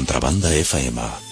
Contrabanda FM.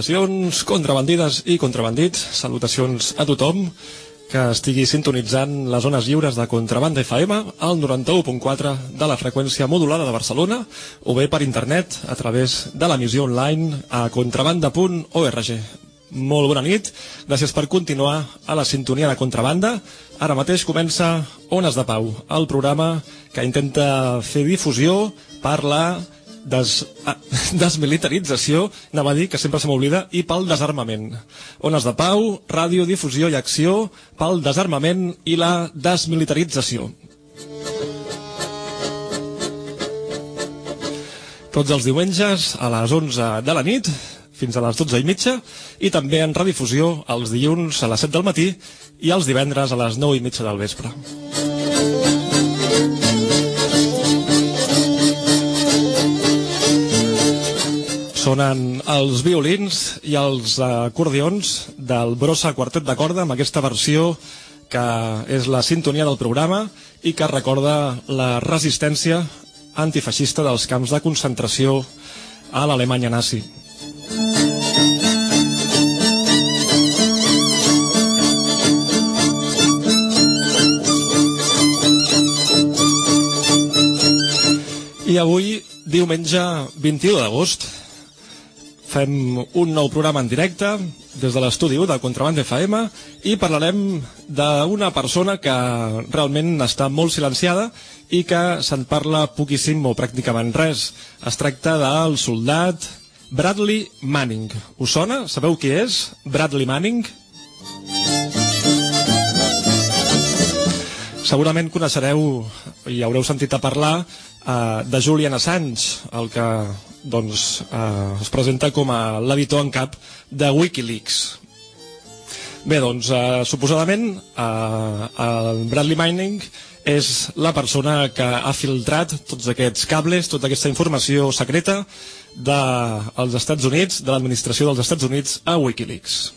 Salutacions, contrabandides i contrabandits, salutacions a tothom que estigui sintonitzant les zones lliures de Contrabanda FM al 91.4 de la freqüència modulada de Barcelona o bé per internet a través de l'emissió online a contrabanda.org. Molt bona nit, gràcies per continuar a la sintonia de Contrabanda. Ara mateix comença Ones de Pau, el programa que intenta fer difusió per la des, ah, desmilitarització, anava a dir que sempre se m'oblida, i pel desarmament. Ones de pau, ràdio, difusió i acció pel desarmament i la desmilitarització. Tots els diumenges a les 11 de la nit fins a les 12 i mitja i també en redifusió els dilluns a les 7 del matí i els divendres a les 9 i mitja del vespre. Sonen els violins i els acordions del Brossa Quartet de Corda amb aquesta versió que és la sintonia del programa i que recorda la resistència antifeixista dels camps de concentració a l'Alemanya nazi. I avui, diumenge 21 d'agost, fem un nou programa en directe des de l'estudi de Contraband FM i parlarem d'una persona que realment està molt silenciada i que se'n parla poquíssim o pràcticament res. Es tracta del soldat Bradley Manning. Us sona? Sabeu qui és? Bradley Manning? Segurament coneixereu i haureu sentit a parlar eh, de Julian Assange, el que doncs, eh, es presenta com a l'editor en cap de Wikileaks. Bé, doncs, eh, suposadament, eh, el Bradley Manning és la persona que ha filtrat tots aquests cables, tota aquesta informació secreta dels Estats Units, de l'administració dels Estats Units a Wikileaks.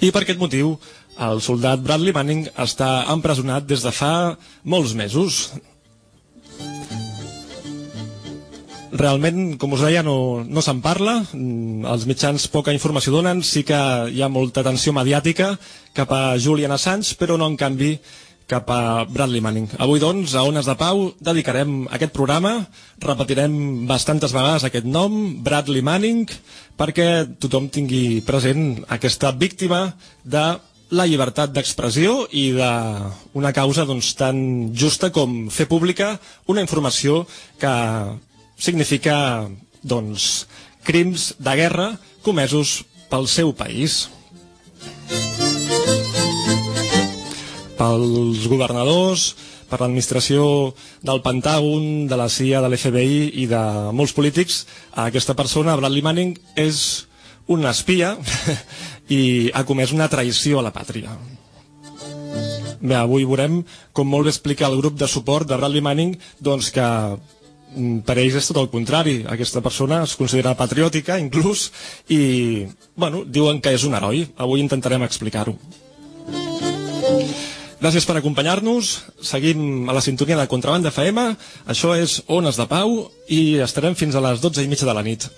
I per aquest motiu, el soldat Bradley Manning està empresonat des de fa molts mesos. Realment, com us deia, no, no se'n parla, els mitjans poca informació donen, sí que hi ha molta atenció mediàtica cap a Julian Assange, però no en canvi cap a Bradley Manning. Avui, doncs, a Ones de Pau dedicarem aquest programa, repetirem bastantes vegades aquest nom, Bradley Manning, perquè tothom tingui present aquesta víctima de la llibertat d'expressió i d'una causa doncs, tan justa com fer pública una informació que significa doncs, crims de guerra comesos pel seu país. Pels governadors, per l'administració del Pentàgon, de la CIA, de l'FBI i de molts polítics, aquesta persona, Bradley Manning, és un espia i ha comès una traïció a la pàtria. Bé, avui veurem, com molt bé explica el grup de suport de Bradley Manning, doncs que per ells és tot el contrari. Aquesta persona es considera patriòtica, inclús, i, bueno, diuen que és un heroi. Avui intentarem explicar-ho. Gràcies per acompanyar-nos. Seguim a la sintonia de Contrabanda FM. Això és Ones de Pau i estarem fins a les 12 i mitja de la nit.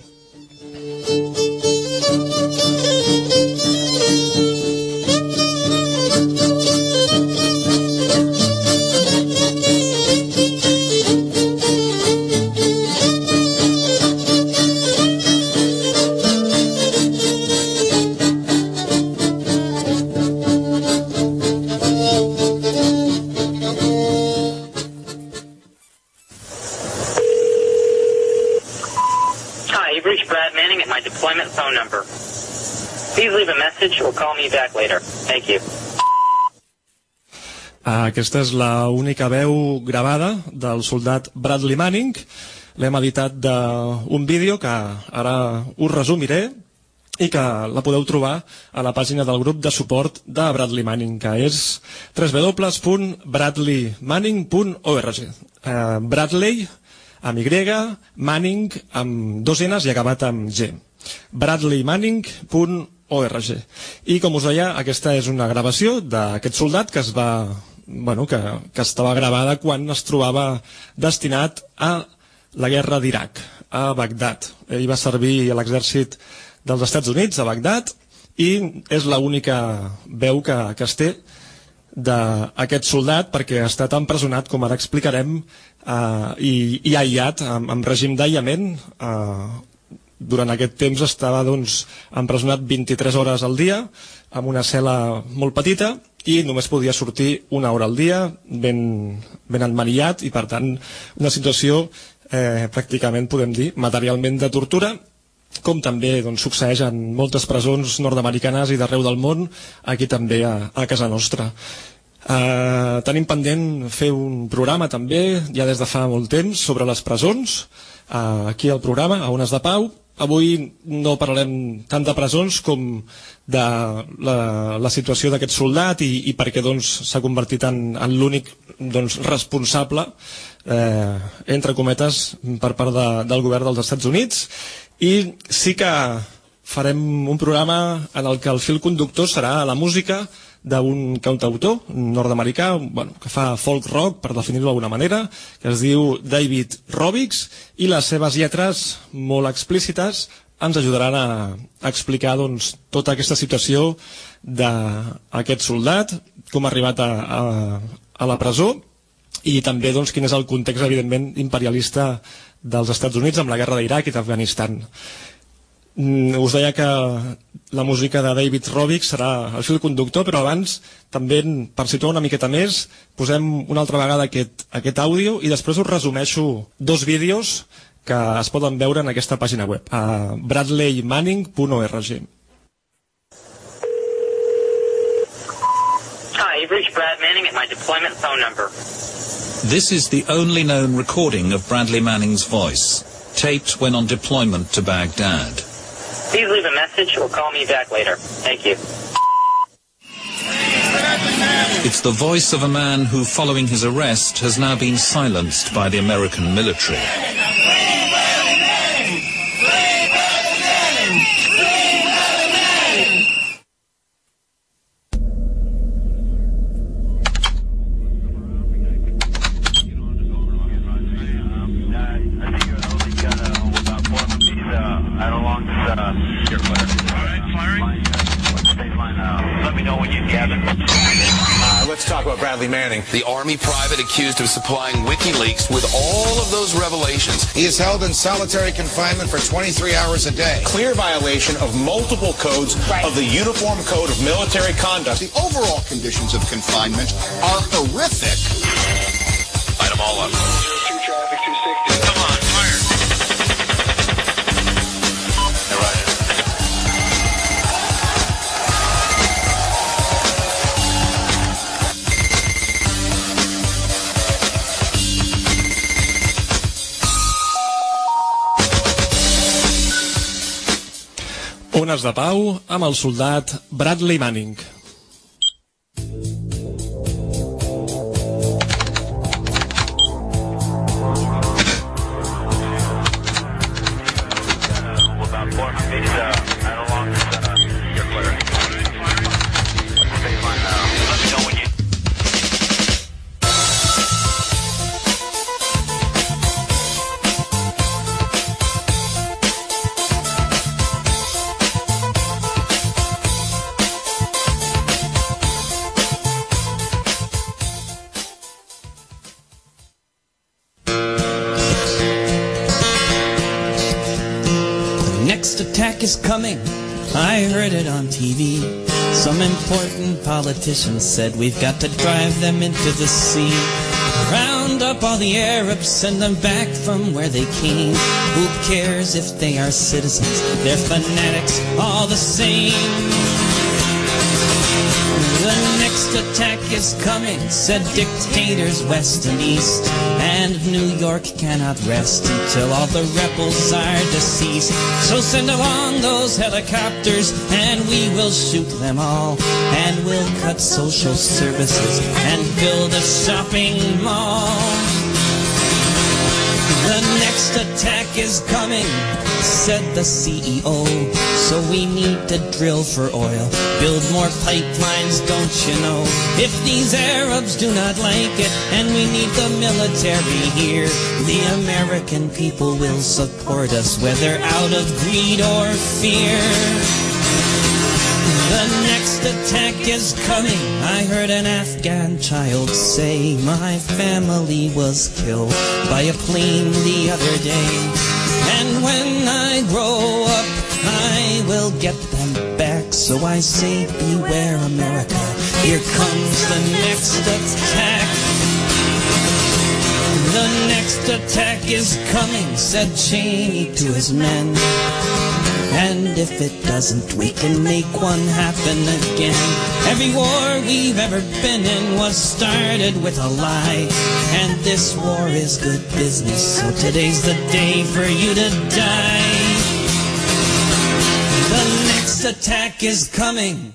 Phone number. Please leave a message or call me back later. Thank you. Aquesta és la única veu gravada del soldat Bradley Manning. L'hem editat d'un vídeo que ara us resumiré i que la podeu trobar a la pàgina del grup de suport de Bradley Manning, que és www.bradleymanning.org. Eh, Bradley, amb Y, Manning, amb dos N's i acabat amb G. bradleymanning.org. I com us deia, aquesta és una gravació d'aquest soldat que es va bueno, que, que estava gravada quan es trobava destinat a la guerra d'Iraq, a Bagdad. Ell va servir a l'exèrcit dels Estats Units, a Bagdad, i és l'única veu que, que es té d'aquest soldat perquè ha estat empresonat, com ara explicarem, eh, i, i aïllat, amb, amb règim d'aïllament. Eh, durant aquest temps estava doncs, empresonat 23 hores al dia, amb una cel·la molt petita, i només podia sortir una hora al dia, ben, ben enmanillat, i per tant una situació eh, pràcticament, podem dir, materialment de tortura, com també doncs, succeeix en moltes presons nord-americanes i d'arreu del món, aquí també a, a casa nostra. Uh, tenim pendent fer un programa també, ja des de fa molt temps, sobre les presons, uh, aquí al programa, a Ones de Pau. Avui no parlarem tant de presons com de la, la situació d'aquest soldat i, i perquè doncs, s'ha doncs, convertit en, en l'únic doncs, responsable, eh, entre cometes, per part de, del govern dels Estats Units. I sí que farem un programa en el que el fil conductor serà la música d'un cantautor nord-americà bueno, que fa folk rock, per definir-ho d'alguna manera, que es diu David Robbix, i les seves lletres molt explícites ens ajudaran a, a explicar doncs, tota aquesta situació d'aquest soldat, com ha arribat a, a, a la presó, i també doncs, quin és el context, evidentment, imperialista dels Estats Units amb la guerra d'Iraq i d'Afganistan. Mm, us deia que la música de David Robic serà el fil conductor, però abans també, per situar una miqueta més, posem una altra vegada aquest, aquest àudio i després us resumeixo dos vídeos que es poden veure en aquesta pàgina web, a bradleymanning.org. Hi, you've reached Brad Manning at my deployment phone number. This is the only known recording of Bradley Manning's voice, taped when on deployment to Baghdad. Please leave a message or call me back later. Thank you. It's the voice of a man who, following his arrest, has now been silenced by the American military. Bradley Manning. The Army private accused of supplying WikiLeaks with all of those revelations. He is held in solitary confinement for 23 hours a day. Clear violation of multiple codes right. of the Uniform Code of Military Conduct. The overall conditions of confinement are horrific. Light them all up. Ones de Pau amb el soldat Bradley Manning. Politicians said we've got to drive them into the sea. Round up all the Arabs, send them back from where they came. Who cares if they are citizens? They're fanatics all the same. The next attack is coming, said dictators west and east. And New York cannot rest until all the rebels are deceased. So send along those helicopters and we will shoot them all. And we'll cut social services and build a shopping mall. The next attack is coming, said the CEO. So we need to drill for oil, build more pipelines, don't you know? If these Arabs do not like it, and we need the military here, the American people will support us, whether out of greed or fear. The next attack is coming. I heard an Afghan child say, My family was killed by a plane the other day. And when I grow up, I will get them back. So I say, Beware, America. Here comes the next attack. The next attack is coming, said Cheney to his men. And if it doesn't, we can make one happen again. Every war we've ever been in was started with a lie. And this war is good business, so today's the day for you to die. The next attack is coming.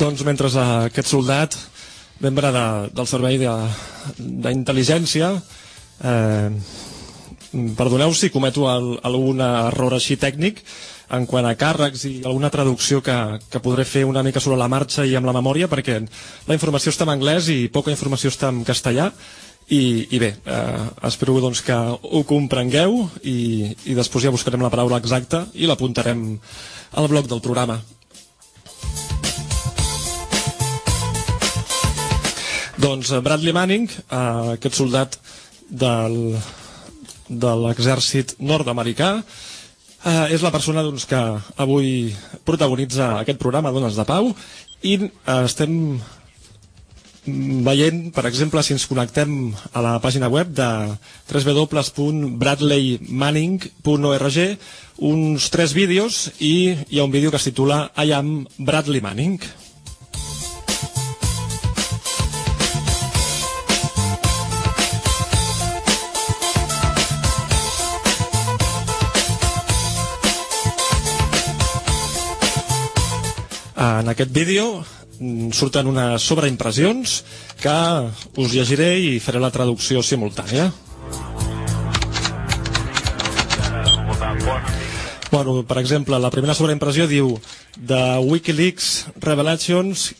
Doncs mentre eh, aquest soldat, membre de, del servei de- d'intel·ligència, eh, perdoneu si cometo el, algun error així tècnic en quant a càrrecs i alguna traducció que, que podré fer una mica sobre la marxa i amb la memòria perquè la informació està en anglès i poca informació està en castellà i, i bé, eh, espero doncs, que ho comprengueu i, i després ja buscarem la paraula exacta i l'apuntarem al bloc del programa. Doncs eh, Bradley Manning, eh, aquest soldat del, de l'exèrcit nord-americà, eh, és la persona doncs, que avui protagonitza aquest programa Dones de Pau i eh, estem veient, per exemple, si ens connectem a la pàgina web de www.bradleymanning.org uns tres vídeos i hi ha un vídeo que es titula I am Bradley Manning. En aquest vídeo surten unes sobreimpressions que us llegiré i faré la traducció simultània. Bueno, per exemple, la primera sobreimpressió diu The Wikileaks revelations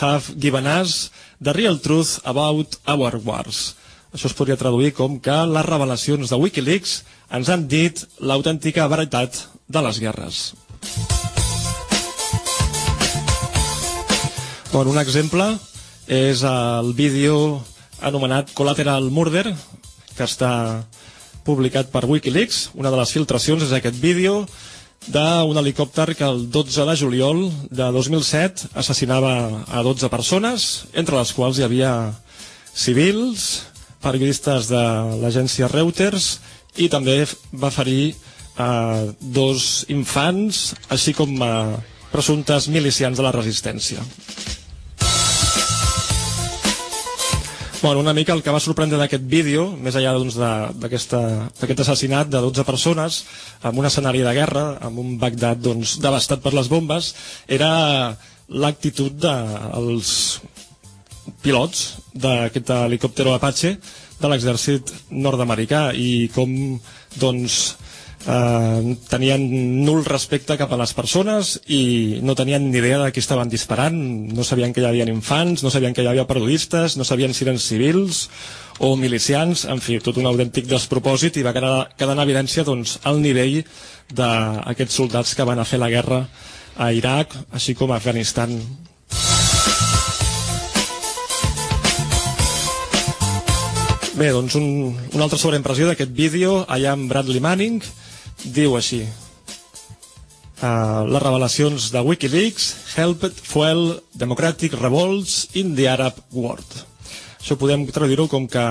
have given us the real truth about our wars. Això es podria traduir com que les revelacions de Wikileaks ens han dit l'autèntica veritat de les guerres. Bueno, un exemple és el vídeo anomenat Collateral Murder, que està publicat per Wikileaks. Una de les filtracions és aquest vídeo d'un helicòpter que el 12 de juliol de 2007 assassinava a 12 persones, entre les quals hi havia civils, periodistes de l'agència Reuters i també va ferir a dos infants, així com a presumptes milicians de la resistència. Bueno, una mica el que va sorprendre d'aquest vídeo, més enllà doncs, d'aquest assassinat de 12 persones en un escenari de guerra, amb un Bagdad doncs, devastat per les bombes, era l'actitud dels pilots d'aquest helicòptero Apache de l'exèrcit nord-americà i com doncs, eh, tenien nul respecte cap a les persones i no tenien ni idea de qui estaven disparant, no sabien que hi havia infants, no sabien que hi havia periodistes, no sabien si eren civils o milicians, en fi, tot un autèntic despropòsit i va quedar, quedar en evidència doncs, el nivell d'aquests soldats que van a fer la guerra a Iraq, així com a Afganistan. Bé, doncs un, una altra sobreimpressió d'aquest vídeo, allà amb Bradley Manning, diu així. Uh, les revelacions de Wikileaks helped fuel democratic revolts in the Arab world. Això podem traduir-ho com que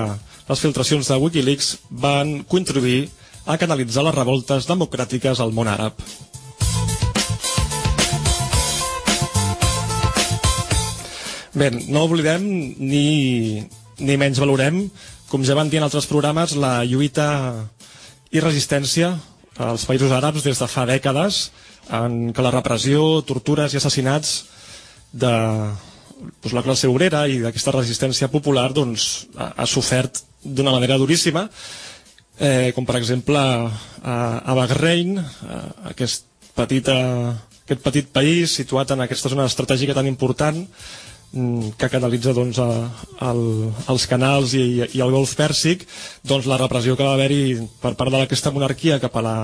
les filtracions de Wikileaks van contribuir a canalitzar les revoltes democràtiques al món àrab. Bé, no oblidem ni, ni menys valorem, com ja van dir en altres programes, la lluita i resistència als països àrabs des de fa dècades en què la repressió, tortures i assassinats de doncs, la classe obrera i d'aquesta resistència popular doncs, ha, ha sofert d'una manera duríssima. Eh, com per exemple a, a Bahrein a, aquest, petita, aquest petit país situat en aquesta zona estratègica tan important que canalitza doncs, a, el, els canals i, i el golf pèrsic doncs, la repressió que va haver-hi per part d'aquesta monarquia cap a la,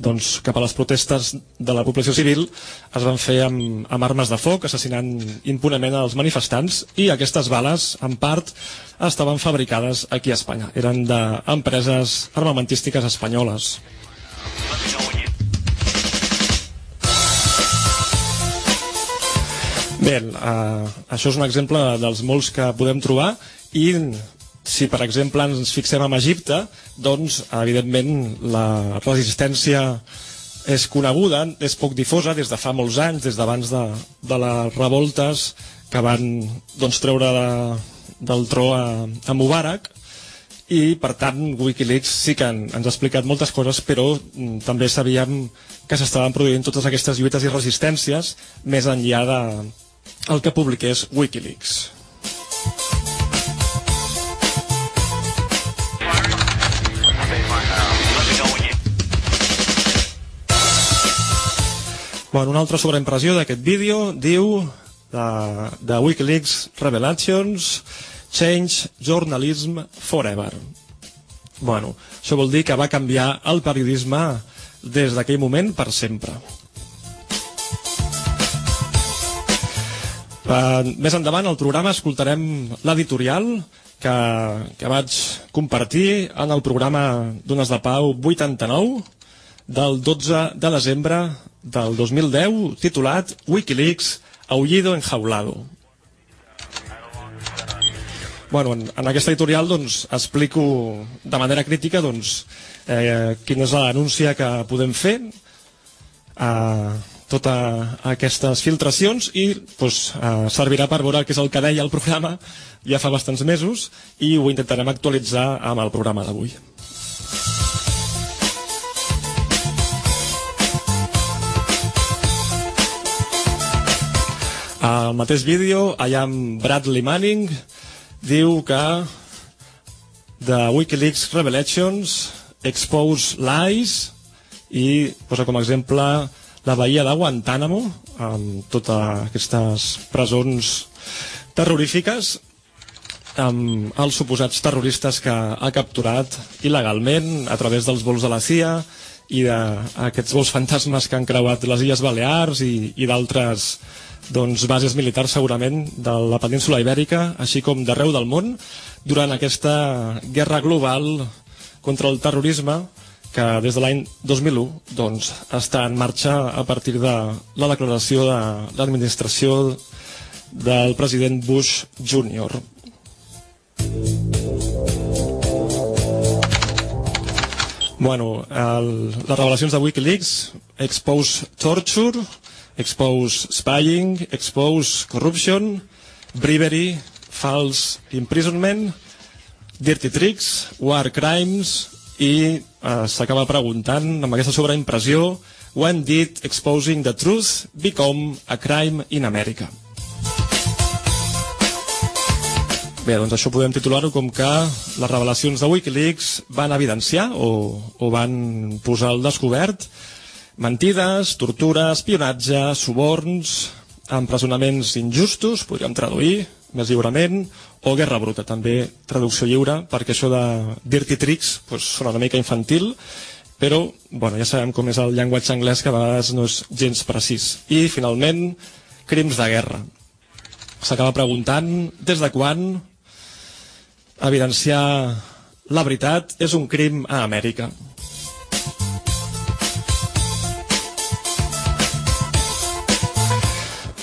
doncs, cap a les protestes de la població civil es van fer amb, amb armes de foc, assassinant impunement als manifestants i aquestes bales, en part, estaven fabricades aquí a Espanya. Eren d'empreses armamentístiques espanyoles. Bé, uh, això és un exemple dels molts que podem trobar i si per exemple ens fixem en Egipte, doncs evidentment la resistència és coneguda, és poc difosa des de fa molts anys, des d'abans de, de les revoltes que van doncs, treure de, del tro a, a Mubarak. I per tant Wikileaks sí que en, ens ha explicat moltes coses però mm, també sabíem que s'estaven produint totes aquestes lluites i resistències més enllà de, el que publiqués Wikileaks. Bueno, una altra sobreimpressió d'aquest vídeo diu de, de Wikileaks Revelations Change Journalism Forever. Bueno, això vol dir que va canviar el periodisme des d'aquell moment per sempre. Uh, més endavant al programa escoltarem l'editorial que, que vaig compartir en el programa Dones de Pau 89 del 12 de desembre del 2010 titulat Wikileaks Aullido enjaulado. Bueno, en, en aquesta editorial doncs, explico de manera crítica doncs, eh, quina és l'anúncia que podem fer eh, totes aquestes filtracions i doncs, eh, servirà per veure què és el que deia el programa ja fa bastants mesos i ho intentarem actualitzar amb el programa d'avui. Al mateix vídeo, allà amb Bradley Manning, diu que The Wikileaks Revelations expose lies i posa com a exemple la bahia de Guantánamo, amb totes aquestes presons terrorífiques, amb els suposats terroristes que ha capturat il·legalment a través dels vols de la CIA i d'aquests vols fantasmes que han creuat les Illes Balears i, i d'altres doncs, bases militars segurament de la península ibèrica, així com d'arreu del món, durant aquesta guerra global contra el terrorisme que des de l'any 2001 doncs, està en marxa a partir de la declaració de l'administració del president Bush Jr. Bueno, el, les revelacions de Wikileaks expose torture, expose spying, expose corruption, bribery, false imprisonment, dirty tricks, war crimes, i eh, s'acaba preguntant amb aquesta sobreimpressió When did exposing the truth become a crime in America? Bé, doncs això podem titular-ho com que les revelacions de Wikileaks van evidenciar o, o van posar al descobert mentides, tortura, espionatge, suborns, empresonaments injustos, podríem traduir més lliurement, o Guerra Bruta, també traducció lliure, perquè això de Dirty Tricks pues, sona una mica infantil, però bueno, ja sabem com és el llenguatge anglès que a vegades no és gens precís. I finalment, crims de guerra. S'acaba preguntant des de quan evidenciar la veritat és un crim a Amèrica.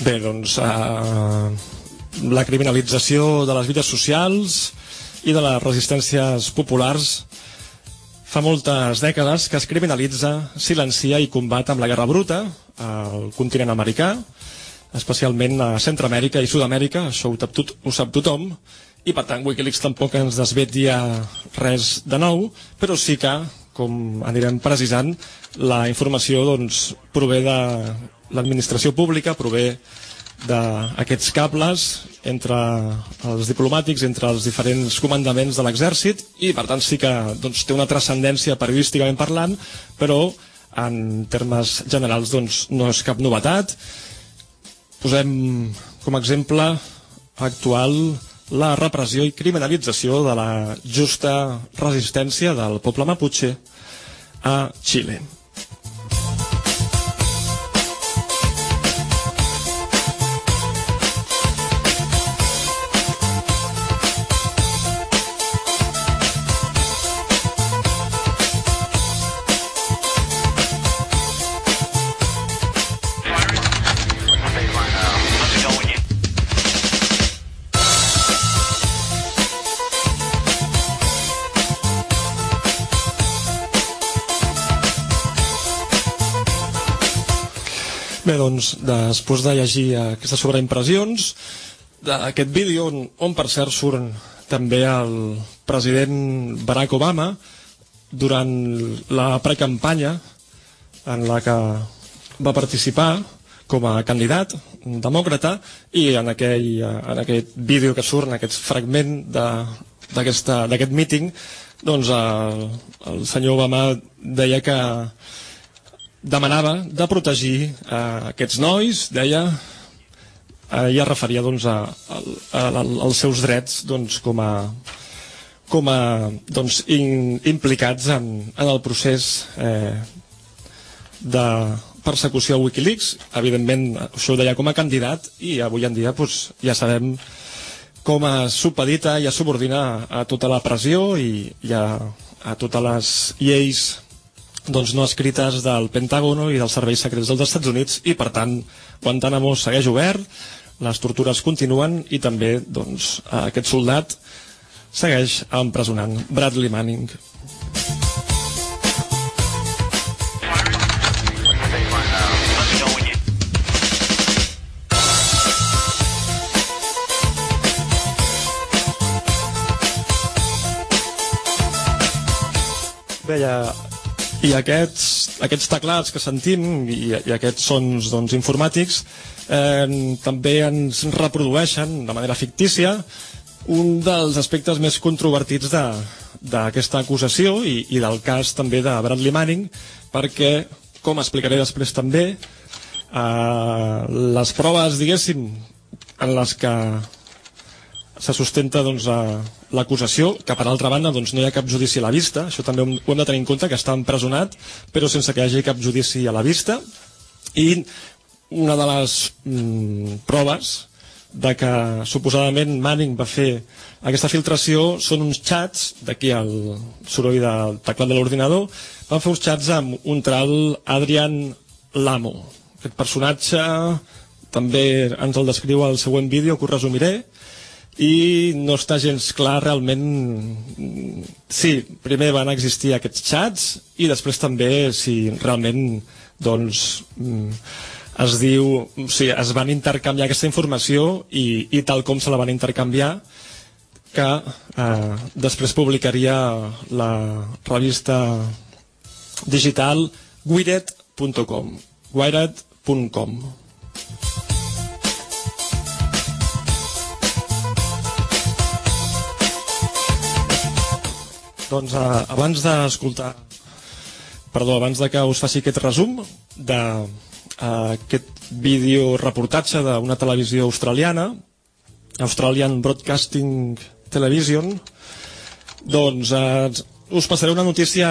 Bé, doncs, eh, la criminalització de les vides socials i de les resistències populars. Fa moltes dècades que es criminalitza, silencia i combat amb la guerra bruta al continent americà, especialment a Centroamèrica i Sud-amèrica, això ho, tot, ho sap tothom, i per tant Wikileaks tampoc ens desvetlla res de nou, però sí que, com anirem precisant, la informació doncs, prové de l'administració pública, prové d'aquests cables entre els diplomàtics, entre els diferents comandaments de l'exèrcit i per tant sí que doncs, té una transcendència periodísticament parlant però en termes generals doncs, no és cap novetat posem com a exemple actual la repressió i criminalització de la justa resistència del poble Mapuche a Xile. Doncs, després de llegir aquestes sobreimpressions d'aquest vídeo on, on per cert surt també el president Barack Obama durant la precampanya en la que va participar com a candidat demòcrata i en aquell, en aquest vídeo que surt, en aquest fragment d'aquest míting doncs el, el senyor Obama deia que demanava de protegir eh, aquests nois, deia, eh, es referia doncs, a, a, a, a, als seus drets doncs, com a, com a doncs, in, implicats en, en el procés eh, de persecució a Wikileaks. Evidentment, això ho deia com a candidat i avui en dia doncs, ja sabem com es supedita i es subordina a tota la pressió i, i a, a totes les lleis doncs, no escrites del Pentágono i dels serveis secrets dels Estats Units i per tant Guantánamo segueix obert les tortures continuen i també doncs, aquest soldat segueix empresonant Bradley Manning. Bé, ja, i aquests, aquests teclats que sentim i, i aquests sons doncs, informàtics eh, també ens reprodueixen de manera fictícia un dels aspectes més controvertits d'aquesta acusació i, i del cas també de Bradley Manning perquè, com explicaré després també, eh, les proves, diguéssim, en les que se sustenta doncs, l'acusació, que per altra banda doncs, no hi ha cap judici a la vista, això també ho hem de tenir en compte, que està empresonat, però sense que hi hagi cap judici a la vista, i una de les mm, proves de que suposadament Manning va fer aquesta filtració són uns xats, d'aquí el soroll del teclat de l'ordinador, van fer uns xats amb un tal Adrian Lamo. Aquest personatge també ens el descriu al següent vídeo, que us resumiré, i no està gens clar realment sí, primer van existir aquests xats i després també si realment doncs mm, es diu, o sigui, es van intercanviar aquesta informació i, i tal com se la van intercanviar que eh, després publicaria la revista digital wired.com wired.com Doncs eh, abans d'escoltar, perdó, abans de que us faci aquest resum de eh, vídeo reportatge d'una televisió australiana, Australian Broadcasting Television, doncs eh, us passaré una notícia,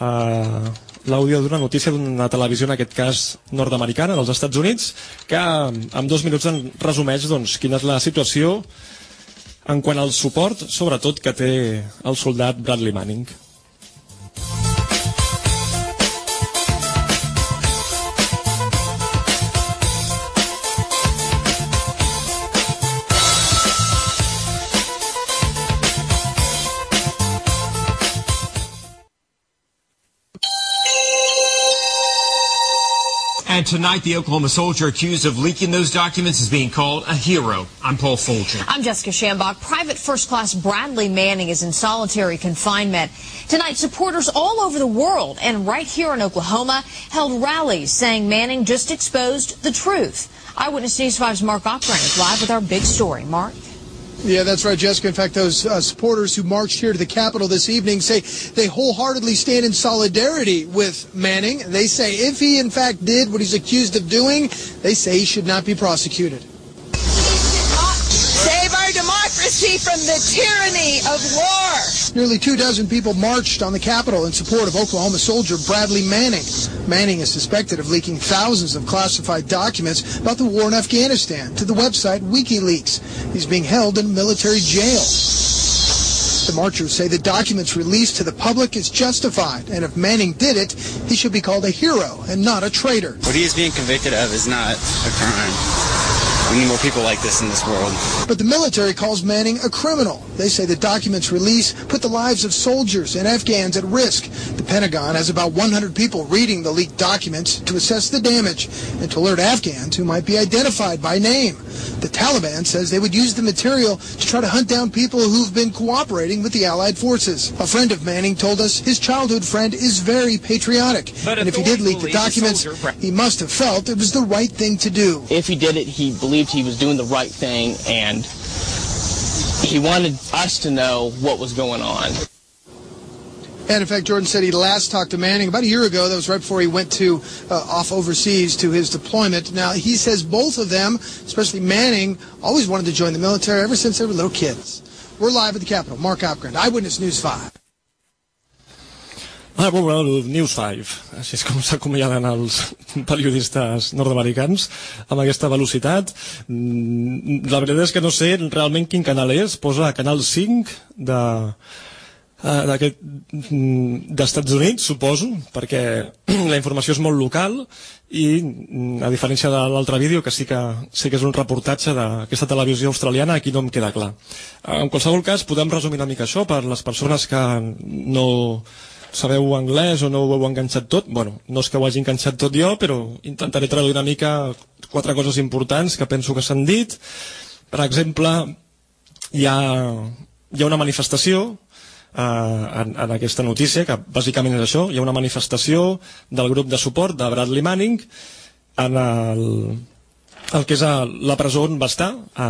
eh, l'àudio d'una notícia d'una televisió, en aquest cas nord-americana, dels Estats Units, que en dos minuts en resumeix doncs, quina és la situació en quant al suport, sobretot, que té el soldat Bradley Manning. And tonight, the Oklahoma soldier accused of leaking those documents is being called a hero. I'm Paul Folger. I'm Jessica Shambach. Private First Class Bradley Manning is in solitary confinement. Tonight, supporters all over the world and right here in Oklahoma held rallies saying Manning just exposed the truth. Eyewitness News 5's Mark Ockran is live with our big story. Mark? Yeah, that's right, Jessica. In fact, those uh, supporters who marched here to the Capitol this evening say they wholeheartedly stand in solidarity with Manning. They say if he, in fact, did what he's accused of doing, they say he should not be prosecuted. Democracy from the tyranny of war. Nearly two dozen people marched on the Capitol in support of Oklahoma soldier Bradley Manning. Manning is suspected of leaking thousands of classified documents about the war in Afghanistan to the website WikiLeaks. He's being held in military jail. The marchers say the documents released to the public is justified, and if Manning did it, he should be called a hero and not a traitor. What he is being convicted of is not a crime. We need more people like this in this world. But the military calls Manning a criminal. They say the documents released put the lives of soldiers and Afghans at risk. The Pentagon has about 100 people reading the leaked documents to assess the damage and to alert Afghans who might be identified by name. The Taliban says they would use the material to try to hunt down people who've been cooperating with the Allied forces. A friend of Manning told us his childhood friend is very patriotic. But and if he did leak the authorities believe the documents, he must have felt it was the right thing to do. If he did it, he believed he was doing the right thing and he wanted us to know what was going on. And in fact, Jordan said he last talked to Manning about a year ago. That was right before he went to uh, off overseas to his deployment. Now he says both of them, especially Manning, always wanted to join the military ever since they were little kids. We're live at the Capitol. Mark Opgren, Eyewitness News 5. Ah, bon, bueno, el News 5, així és com s'acomiaden els periodistes nord-americans amb aquesta velocitat. Mm, La veritat és que no sé realment quin canal és, posa Canal 5 de d'Estats Units, suposo, perquè la informació és molt local i mm, a diferència de l'altre vídeo, que sí que, sí que és un reportatge d'aquesta televisió australiana, aquí no em queda clar. En qualsevol cas, podem resumir una mica això per les persones que no sabeu anglès o no ho heu enganxat tot. Bueno, no és que ho hagi enganxat tot jo, però intentaré traduir una mica quatre coses importants que penso que s'han dit. Per exemple, hi ha, hi ha una manifestació eh, en, en aquesta notícia, que bàsicament és això, hi ha una manifestació del grup de suport de Bradley Manning en el, el que és a la presó on va estar, a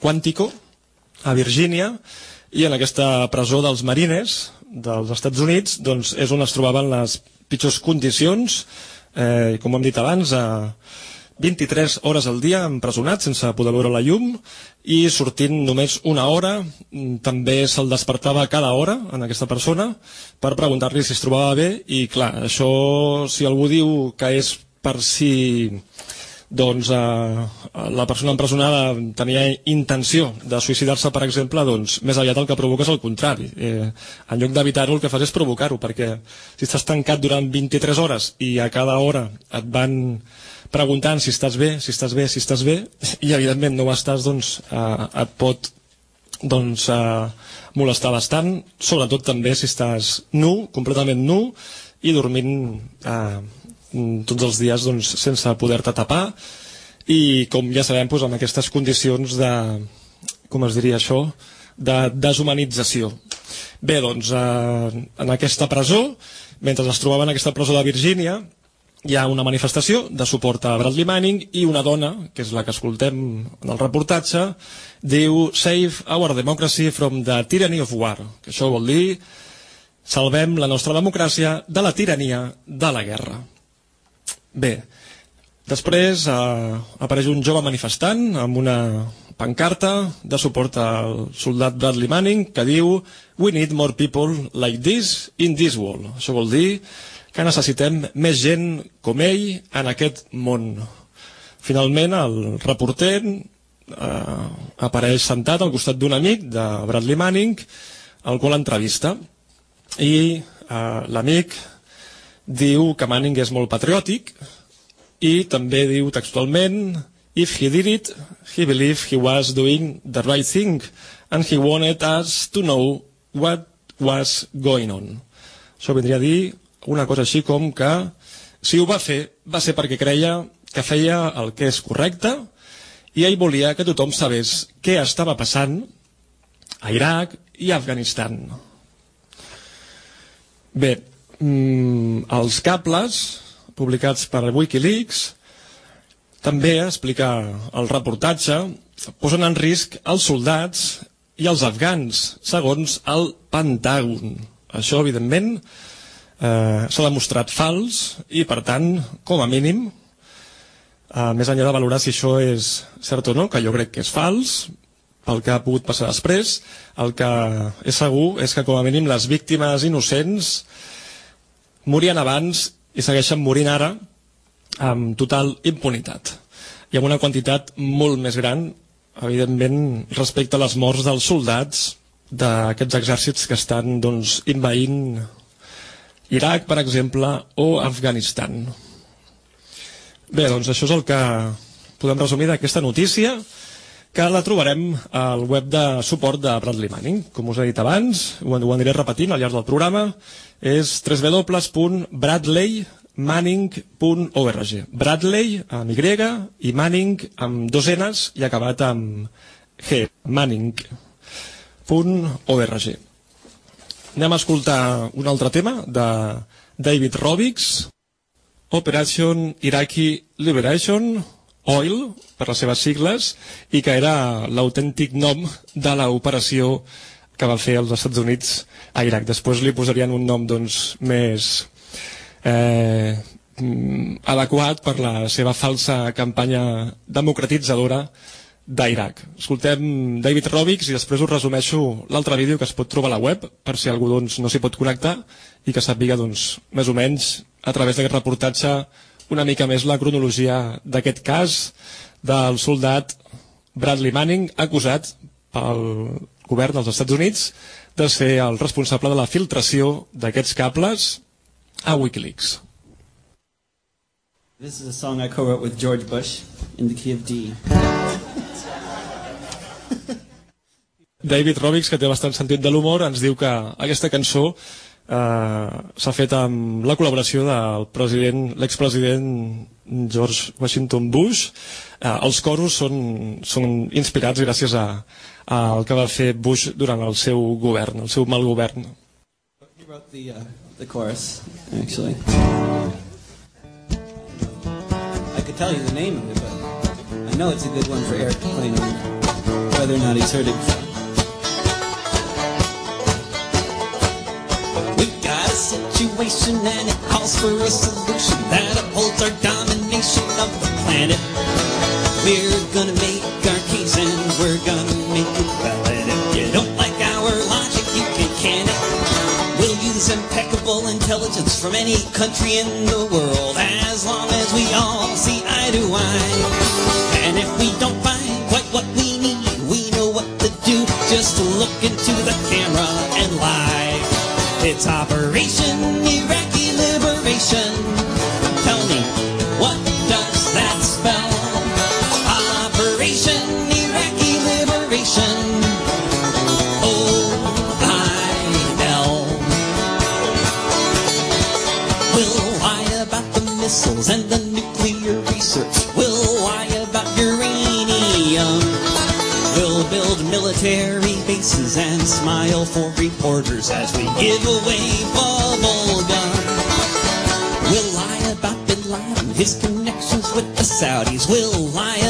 Quantico, a Virgínia, i en aquesta presó dels marines dels Estats Units doncs, és on es trobaven les pitjors condicions, eh, com hem dit abans, a 23 hores al dia empresonat sense poder veure la llum i sortint només una hora mm, també se'l despertava cada hora en aquesta persona per preguntar-li si es trobava bé i clar, això si algú diu que és per si doncs eh, la persona empresonada tenia intenció de suïcidar-se, per exemple, doncs més aviat el que provoca és el contrari. Eh, en lloc d'evitar-ho, el que fas és provocar-ho, perquè si estàs tancat durant 23 hores i a cada hora et van preguntant si estàs bé, si estàs bé, si estàs bé, i evidentment no ho estàs, doncs eh, et pot doncs, eh, molestar bastant, sobretot també si estàs nu, completament nu, i dormint eh, tots els dies doncs, sense poder-te tapar i com ja sabem doncs, amb aquestes condicions de, com es diria això, de deshumanització. Bé, doncs, eh, en aquesta presó, mentre es trobava en aquesta presó de Virgínia, hi ha una manifestació de suport a Bradley Manning i una dona, que és la que escoltem en el reportatge, diu Save our democracy from the tyranny of war, que això vol dir salvem la nostra democràcia de la tirania de la guerra. Bé, després eh, apareix un jove manifestant amb una pancarta de suport al soldat Bradley Manning que diu We need more people like this in this world. Això vol dir que necessitem més gent com ell en aquest món. Finalment, el reporter eh, apareix sentat al costat d'un amic de Bradley Manning, el qual entrevista. I eh, l'amic diu que Manning és molt patriòtic i també diu textualment If he did it, he believed he was doing the right thing and he wanted us to know what was going on. Això vindria a dir una cosa així com que si ho va fer, va ser perquè creia que feia el que és correcte i ell volia que tothom sabés què estava passant a Iraq i a Afganistan. Bé, mm, els cables publicats per Wikileaks també explica el reportatge posen en risc els soldats i els afgans, segons el Pentàgon. Això, evidentment, eh, s'ha demostrat fals i, per tant, com a mínim, eh, més enllà de valorar si això és cert o no, que jo crec que és fals, pel que ha pogut passar després, el que és segur és que, com a mínim, les víctimes innocents morien abans i segueixen morint ara amb total impunitat i amb una quantitat molt més gran evidentment respecte a les morts dels soldats d'aquests exèrcits que estan doncs, invaint Iraq, per exemple, o Afganistan. Bé, doncs això és el que podem resumir d'aquesta notícia que la trobarem al web de suport de Bradley Manning. Com us he dit abans, ho, aniré repetint al llarg del programa, és www.bradleymanning.org. Bradley amb Y i Manning amb dos N's i acabat amb G, manning.org. Anem a escoltar un altre tema de David Robbix, Operation Iraqi Liberation, OIL, per les seves sigles, i que era l'autèntic nom de l'operació que va fer els Estats Units a Iraq. Després li posarien un nom doncs, més eh, adequat per la seva falsa campanya democratitzadora d'Iraq. Escoltem David Robbix i després us resumeixo l'altre vídeo que es pot trobar a la web per si algú doncs, no s'hi pot connectar i que sàpiga doncs, més o menys a través d'aquest reportatge una mica més la cronologia d'aquest cas del soldat Bradley Manning acusat pel govern dels Estats Units de ser el responsable de la filtració d'aquests cables a Wikileaks. This is a song I co-wrote with George Bush in the key of D. David Robbix, que té bastant sentit de l'humor, ens diu que aquesta cançó eh, s'ha fet amb la col·laboració del president, l'expresident George Washington Bush. Eh, els coros són, són inspirats gràcies a, a el que va fer Bush durant el seu govern, el seu mal govern. He wrote the, uh, the chorus, actually. I could tell you the name of it, but I know it's a good one for Eric to play on, whether or not he's heard it. We've got a situation and it calls for a solution that upholds our domination of the planet. We're gonna make our case and we're gonna make it valid. If you don't like our logic, you can can it. We'll use impeccable intelligence from any country in the world Into the camera and lie. It's Operation Iraqi Liberation. And smile for reporters as we give away bubble gum. We'll lie about Bin Laden, his connections with the Saudis. We'll lie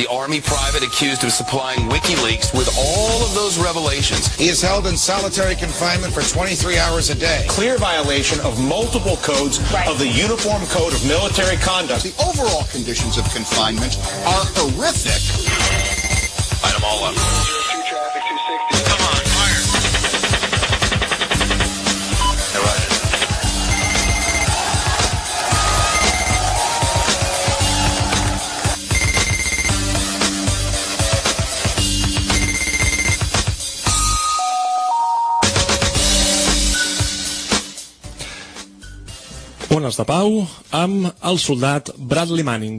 The Army private accused of supplying WikiLeaks with all of those revelations. He is held in solitary confinement for 23 hours a day. Clear violation of multiple codes of the Uniform Code of Military Conduct. The overall conditions of confinement are horrific. Ones de pau amb el soldat Bradley Manning,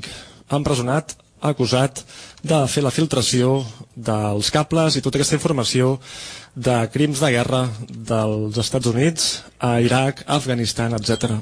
empresonat, acusat de fer la filtració dels cables i tota aquesta informació de crims de guerra dels Estats Units a Iraq, Afganistan, etc.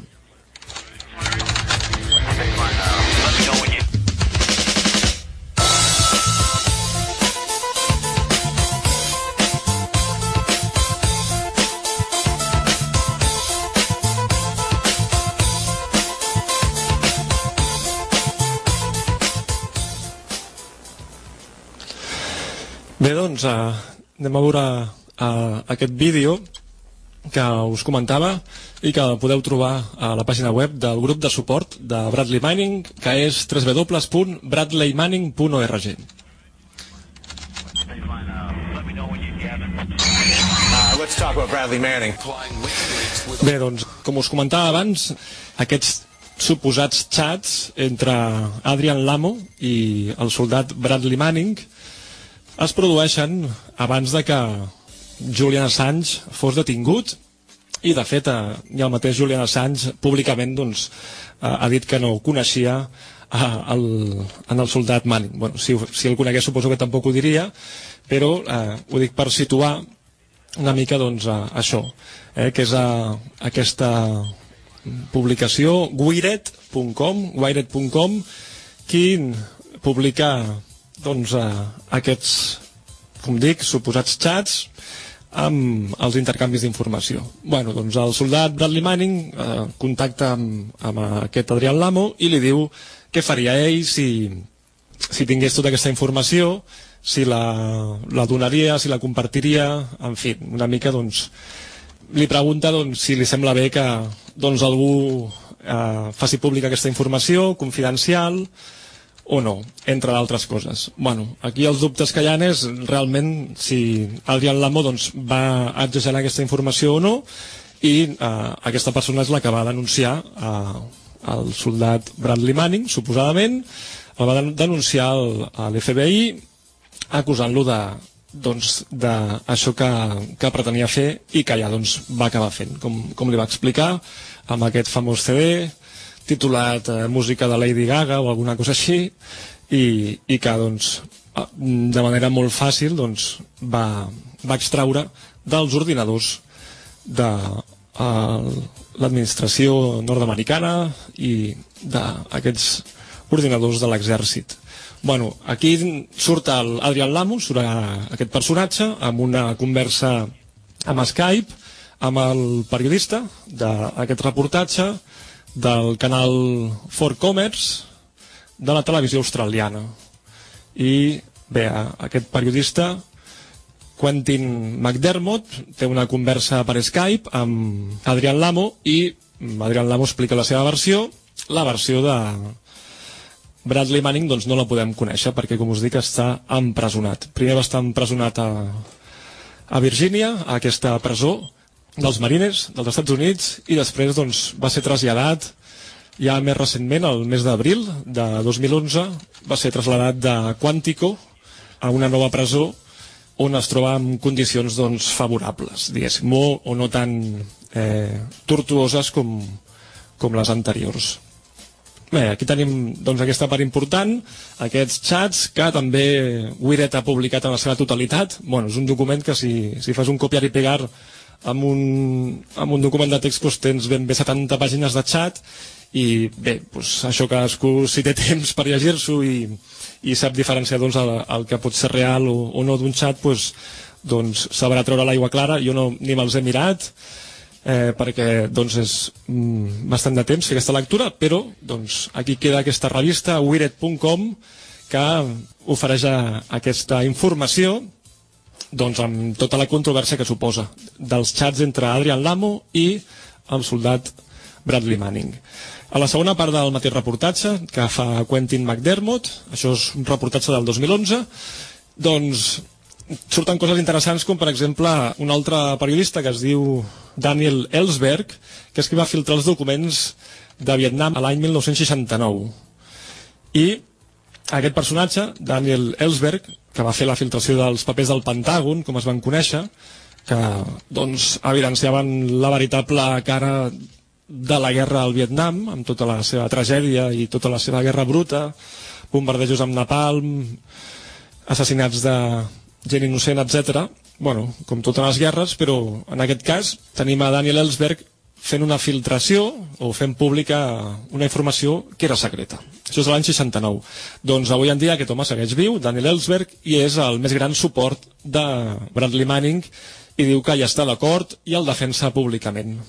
doncs, eh, anem a veure eh, aquest vídeo que us comentava i que podeu trobar a la pàgina web del grup de suport de Bradley Manning, que és Manning. Bé, doncs, com us comentava abans, aquests suposats chats entre Adrian Lamo i el soldat Bradley Manning es produeixen abans de que Julian Assange fos detingut i de fet eh, ni el mateix Julian Assange públicament doncs, eh, ha dit que no coneixia eh, el, en el soldat Manning. Bueno, si, si el conegués suposo que tampoc ho diria però eh, ho dic per situar una mica doncs, eh, això eh, que és eh, aquesta publicació wired.com wired.com qui publica doncs, eh, aquests com dic, suposats xats amb els intercanvis d'informació. Bueno, doncs el soldat Bradley Manning eh, contacta amb, amb aquest Adrián Lamo i li diu què faria ell si, si tingués tota aquesta informació, si la, la donaria, si la compartiria, en fi, una mica doncs li pregunta doncs, si li sembla bé que doncs, algú eh, faci pública aquesta informació confidencial o no, entre d'altres coses. Bueno, aquí els dubtes que hi ha és realment si Adrián Lamo doncs, va exagerar aquesta informació o no i eh, aquesta persona és la que va denunciar eh, el soldat Bradley Manning, suposadament, el va denunciar al- a l'FBI acusant-lo de doncs, d'això que, que pretenia fer i que ja doncs, va acabar fent, com, com li va explicar, amb aquest famós CD titulat eh, Música de Lady Gaga o alguna cosa així i, i que doncs, eh, de manera molt fàcil doncs, va, va extraure dels ordinadors de eh, l'administració nord-americana i d'aquests ordinadors de l'exèrcit. Bueno, aquí surt el Adrian Lamo, surt aquest personatge, amb una conversa amb Skype, amb el periodista d'aquest reportatge del canal For Commerce de la televisió australiana. I bé, aquest periodista Quentin McDermott té una conversa per Skype amb Adrian Lamo i Adrian Lamo explica la seva versió, la versió de Bradley Manning doncs no la podem conèixer perquè com us dic està empresonat. Primer va estar empresonat a, a Virgínia, a aquesta presó dels marines dels Estats Units i després doncs, va ser traslladat ja més recentment, el mes d'abril de 2011, va ser traslladat de Quantico a una nova presó on es troba en condicions doncs, favorables, diguéssim, o, o no tan eh, tortuoses com, com les anteriors. Bé, aquí tenim doncs, aquesta part important, aquests xats que també Wired ha publicat en la seva totalitat. Bueno, és un document que si, si fas un copiar i pegar amb un, amb un document de text doncs, tens ben bé 70 pàgines de xat i bé, doncs, això cadascú si té temps per llegir-s'o i, i sap diferenciar doncs, el, el que pot ser real o, o no d'un xat doncs, doncs sabrà treure l'aigua clara. Jo no, ni me'ls he mirat eh, perquè doncs, és mm, bastant de temps fer aquesta lectura però doncs, aquí queda aquesta revista wired.com que ofereix aquesta informació doncs, amb tota la controvèrsia que suposa dels xats entre Adrian Lamo i el soldat Bradley Manning. A la segona part del mateix reportatge que fa Quentin McDermott, això és un reportatge del 2011, doncs surten coses interessants com per exemple un altre periodista que es diu Daniel Ellsberg que és qui va filtrar els documents de Vietnam a l'any 1969 i aquest personatge, Daniel Ellsberg que va fer la filtració dels papers del Pentàgon com es van conèixer que doncs evidenciaven la veritable cara de la guerra al Vietnam amb tota la seva tragèdia i tota la seva guerra bruta bombardejos amb napalm assassinats de gent innocent, etc. Bueno, com totes les guerres, però en aquest cas tenim a Daniel Ellsberg fent una filtració o fent pública una informació que era secreta. Això és l'any 69. Doncs avui en dia aquest home segueix viu, Daniel Ellsberg, i és el més gran suport de Bradley Manning i diu que ja està d'acord i el defensa públicament.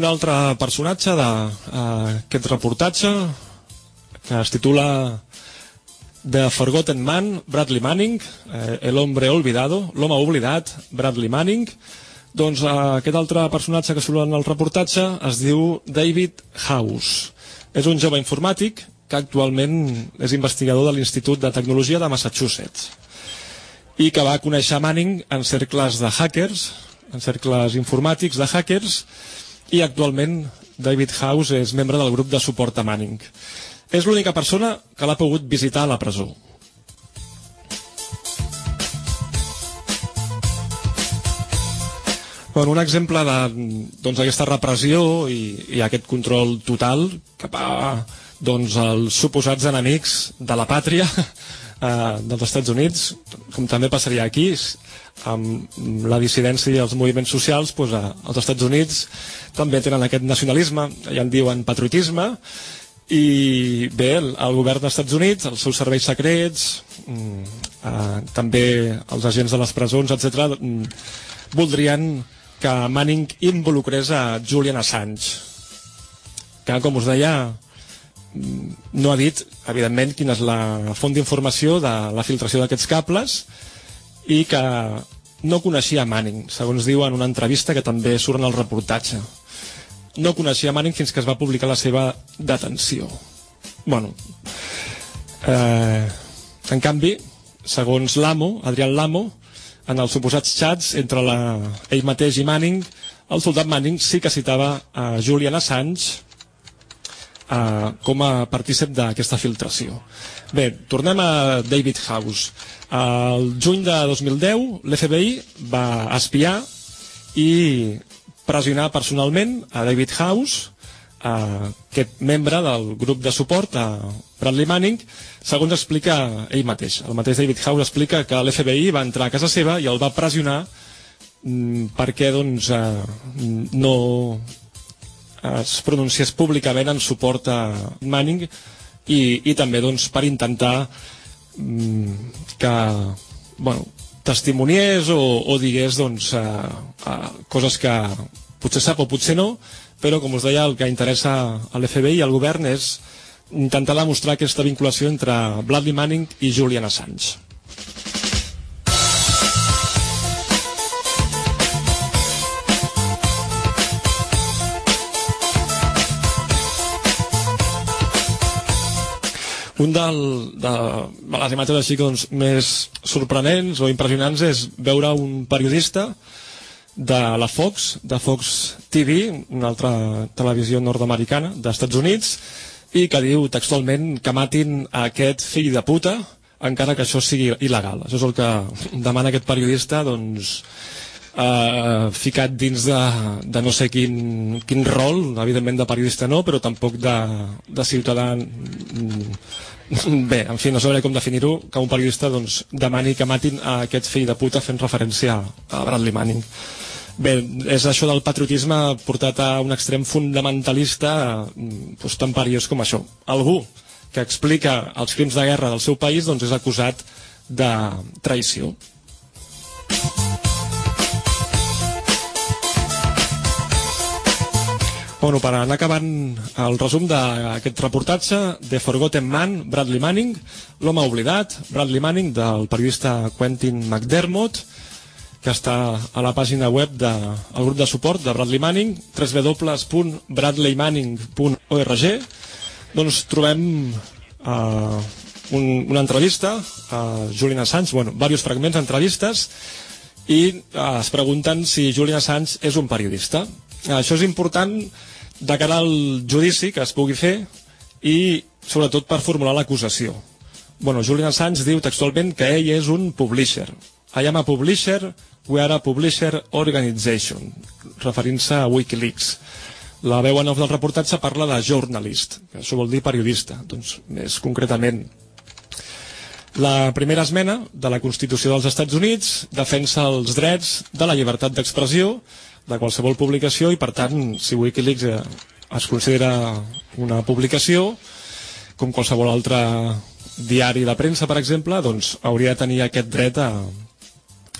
Un altre personatge d'aquest uh, reportatge que es titula The Forgotten Man, Bradley Manning, eh, El hombre olvidado, l'home oblidat, Bradley Manning. Doncs eh, aquest altre personatge que surt en el reportatge es diu David House. És un jove informàtic que actualment és investigador de l'Institut de Tecnologia de Massachusetts i que va conèixer Manning en cercles de hackers, en cercles informàtics de hackers, i actualment David House és membre del grup de suport a Manning. És l'única persona que l'ha pogut visitar a la presó. Bueno, un exemple d'aquesta doncs, repressió i, i aquest control total cap a doncs, els suposats enemics de la pàtria eh, dels Estats Units, com també passaria aquí, amb la dissidència i els moviments socials, doncs, als Estats Units també tenen aquest nacionalisme, ja en diuen patriotisme, i bé, el, el govern dels Estats Units, els seus serveis secrets, mm, eh, també els agents de les presons, etc., mm, voldrien que Manning involucrés a Julian Assange, que, com us deia, no ha dit, evidentment, quina és la font d'informació de la filtració d'aquests cables i que no coneixia Manning, segons diu en una entrevista que també surt en el reportatge no coneixia Manning fins que es va publicar la seva detenció. Bueno, eh, en canvi, segons l'amo, Adrián Lamo, en els suposats xats entre la, ell mateix i Manning, el soldat Manning sí que citava a Julian Assange eh, com a partícip d'aquesta filtració. Bé, tornem a David House. El juny de 2010, l'FBI va espiar i pressionar personalment a David House eh, aquest membre del grup de suport, a Bradley Manning, segons explica ell mateix. El mateix David House explica que l'FBI va entrar a casa seva i el va pressionar mm, perquè doncs, eh, no es pronunciés públicament en suport a Manning i, i també doncs, per intentar mm, que bueno, testimoniés o, o digués doncs, uh, uh, coses que potser sap o potser no, però com us deia el que interessa a l'FBI i al govern és intentar demostrar aquesta vinculació entre Bradley Manning i Julian Assange. Un del, de, de les imatges així doncs, més sorprenents o impressionants és veure un periodista de la Fox, de Fox TV, una altra televisió nord-americana d'Estats Units, i que diu textualment que matin aquest fill de puta encara que això sigui il·legal. Això és el que demana aquest periodista, doncs, eh, ficat dins de, de no sé quin, quin rol, evidentment de periodista no, però tampoc de, de ciutadà Bé, en fi, no sabré com definir-ho, que un periodista doncs, demani que matin a aquest fill de puta fent referència a Bradley Manning. Bé, és això del patriotisme portat a un extrem fundamentalista doncs, tan perillós com això. Algú que explica els crims de guerra del seu país doncs, és acusat de traïció. Bueno, per anar acabant el resum d'aquest reportatge, The Forgotten Man, Bradley Manning, l'home oblidat, Bradley Manning, del periodista Quentin McDermott, que està a la pàgina web del de, grup de suport de Bradley Manning, www.bradleymanning.org, doncs trobem uh, un, una entrevista a Julian Assange, bueno, diversos fragments d'entrevistes, i uh, es pregunten si Julian Assange és un periodista. Això és important de cara al judici que es pugui fer i sobretot per formular l'acusació. Bueno, Julian Assange diu textualment que ell és un publisher. I am a publisher, we are a publisher organization, referint-se a Wikileaks. La veu en off del reportatge parla de journalist, que això vol dir periodista, doncs més concretament. La primera esmena de la Constitució dels Estats Units defensa els drets de la llibertat d'expressió de qualsevol publicació i per tant si Wikileaks eh, es considera una publicació. Com qualsevol altre diari de premsa per exemple doncs hauria de tenir aquest dret a,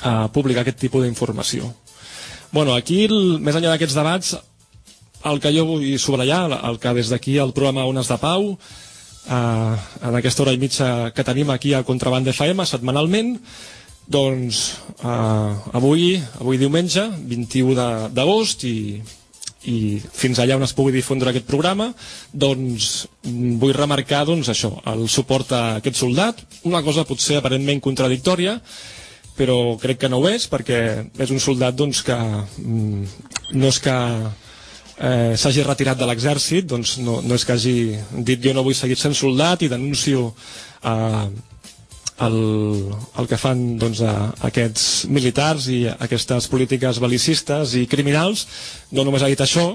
a publicar aquest tipus d'informació. Bueno, aquí el, més enllà d'aquests debats el que jo vull subratllar el que des d'aquí el programa Ones de Pau eh, en aquesta hora i mitja que tenim aquí a Contraband FM setmanalment doncs uh, avui, avui diumenge, 21 d'agost i, i fins allà on es pugui difondre aquest programa, doncs vull remarcar doncs, això, el suport a aquest soldat, una cosa potser aparentment contradictòria, però crec que no ho és, perquè és un soldat doncs, que mm, no és que eh, s'hagi retirat de l'exèrcit, doncs no, no és que hagi dit jo no vull seguir sent soldat i denuncio eh, el, el que fan doncs, a, aquests militars i aquestes polítiques belicistes i criminals. No només ha dit això,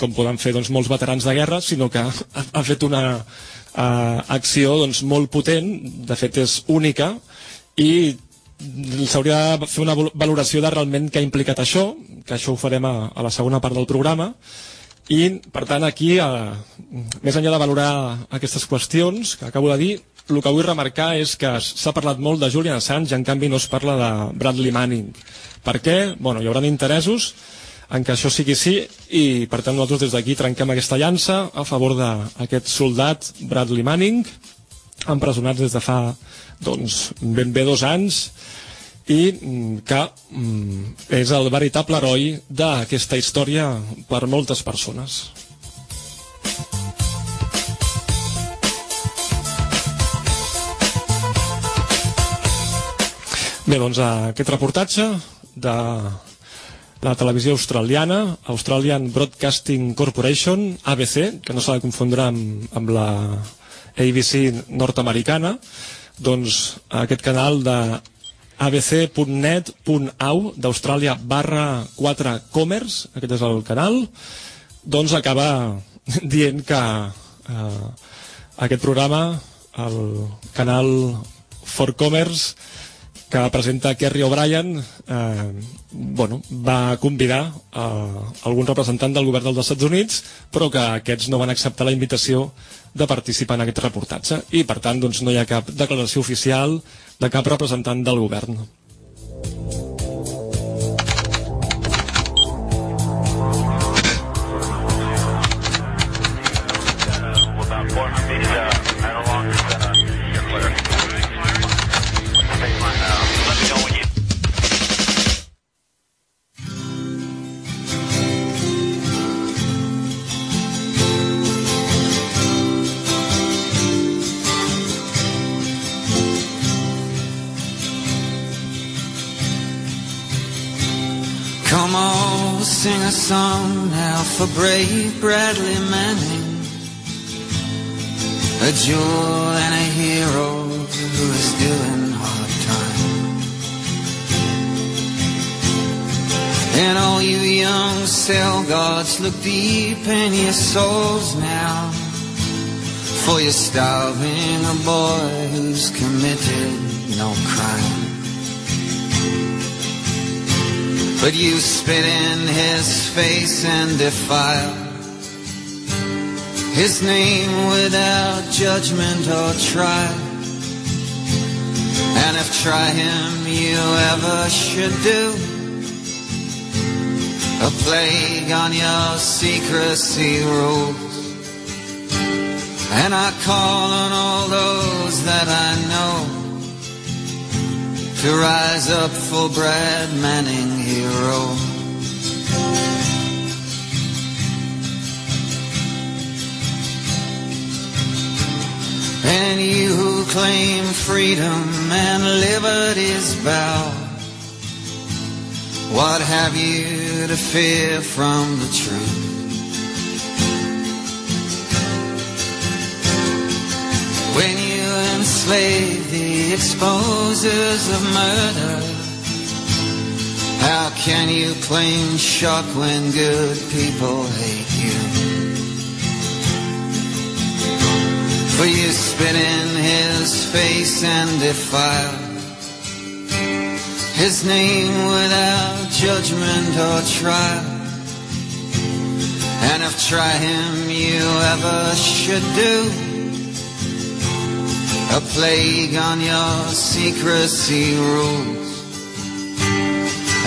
com poden fer doncs, molts veterans de guerra, sinó que ha, ha fet una uh, acció doncs, molt potent, de fet és única, i s'hauria de fer una valoració de realment què ha implicat això, que això ho farem a, a la segona part del programa, i per tant aquí, eh, més enllà de valorar aquestes qüestions que acabo de dir, el que vull remarcar és que s'ha parlat molt de Julian Assange i en canvi no es parla de Bradley Manning. Per què? Bueno, hi haurà interessos en que això sigui sí i per tant nosaltres des d'aquí trenquem aquesta llança a favor d'aquest soldat Bradley Manning empresonats des de fa doncs, ben bé dos anys i mm, que mm, és el veritable heroi d'aquesta història per moltes persones. Bé, doncs aquest reportatge de la televisió australiana, Australian Broadcasting Corporation, ABC, que no s'ha de confondre amb, amb la ABC nord-americana, doncs aquest canal de abc.net.au d'Austràlia barra 4 commerce, aquest és el canal, doncs acaba dient que eh, aquest programa, el canal For Commerce, que presenta Kerry O'Brien, eh, bueno, va convidar eh, algun representant del govern dels Estats Units, però que aquests no van acceptar la invitació de participar en aquest reportatge i, per tant, doncs, no hi ha cap declaració oficial de cap representant del govern. Sing a song now for brave Bradley Manning. A jewel and a hero who is doing hard time. And all you young cell guards, look deep in your souls now. For you're starving a boy who's committed no crime. But you spit in his face and defile his name without judgment or trial. And if try him you ever should do, a plague on your secrecy rules. And I call on all those that I know to rise up for Brad Manning hero. And you who claim freedom and liberty's vow, what have you to fear from the truth? When you enslave the exposers of murder, how can you claim shock when good people hate you? For you spit in his face and defile his name without judgment or trial. And if try him you ever should do, a plague on your secrecy rules.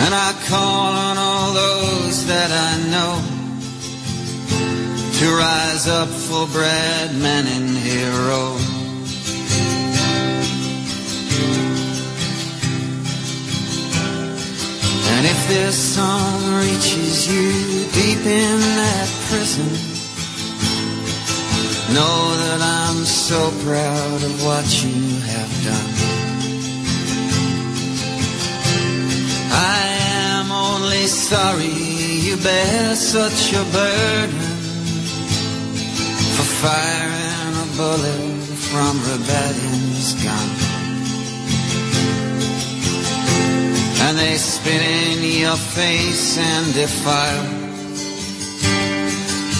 And I call on all those that I know to rise up for Brad Manning hero. And if this song reaches you deep in that prison, know that I'm so proud of what you have done. I am only sorry you bear such a burden for firing a bullet from rebellion's gun. And they spit in your face and defile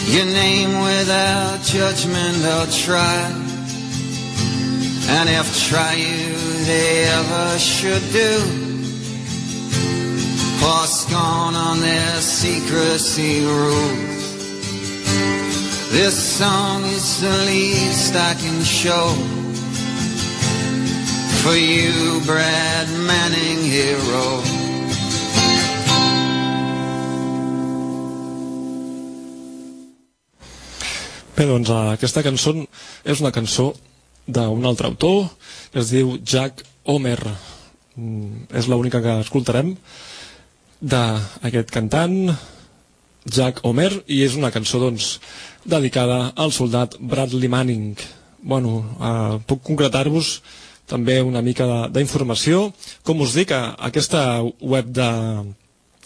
your name without judgment or trial. And if try you they ever should do, pour scorn on their secrecy rules. This song is the least I can show for you, Brad Manning hero. Bé, doncs aquesta cançó és una cançó d'un altre autor que es diu Jack Homer. Mm, és l'única que escoltarem d'aquest cantant, Jack Homer, i és una cançó, doncs, dedicada al soldat Bradley Manning. Bueno, eh, puc concretar-vos també una mica d'informació. Com us dic, aquesta web de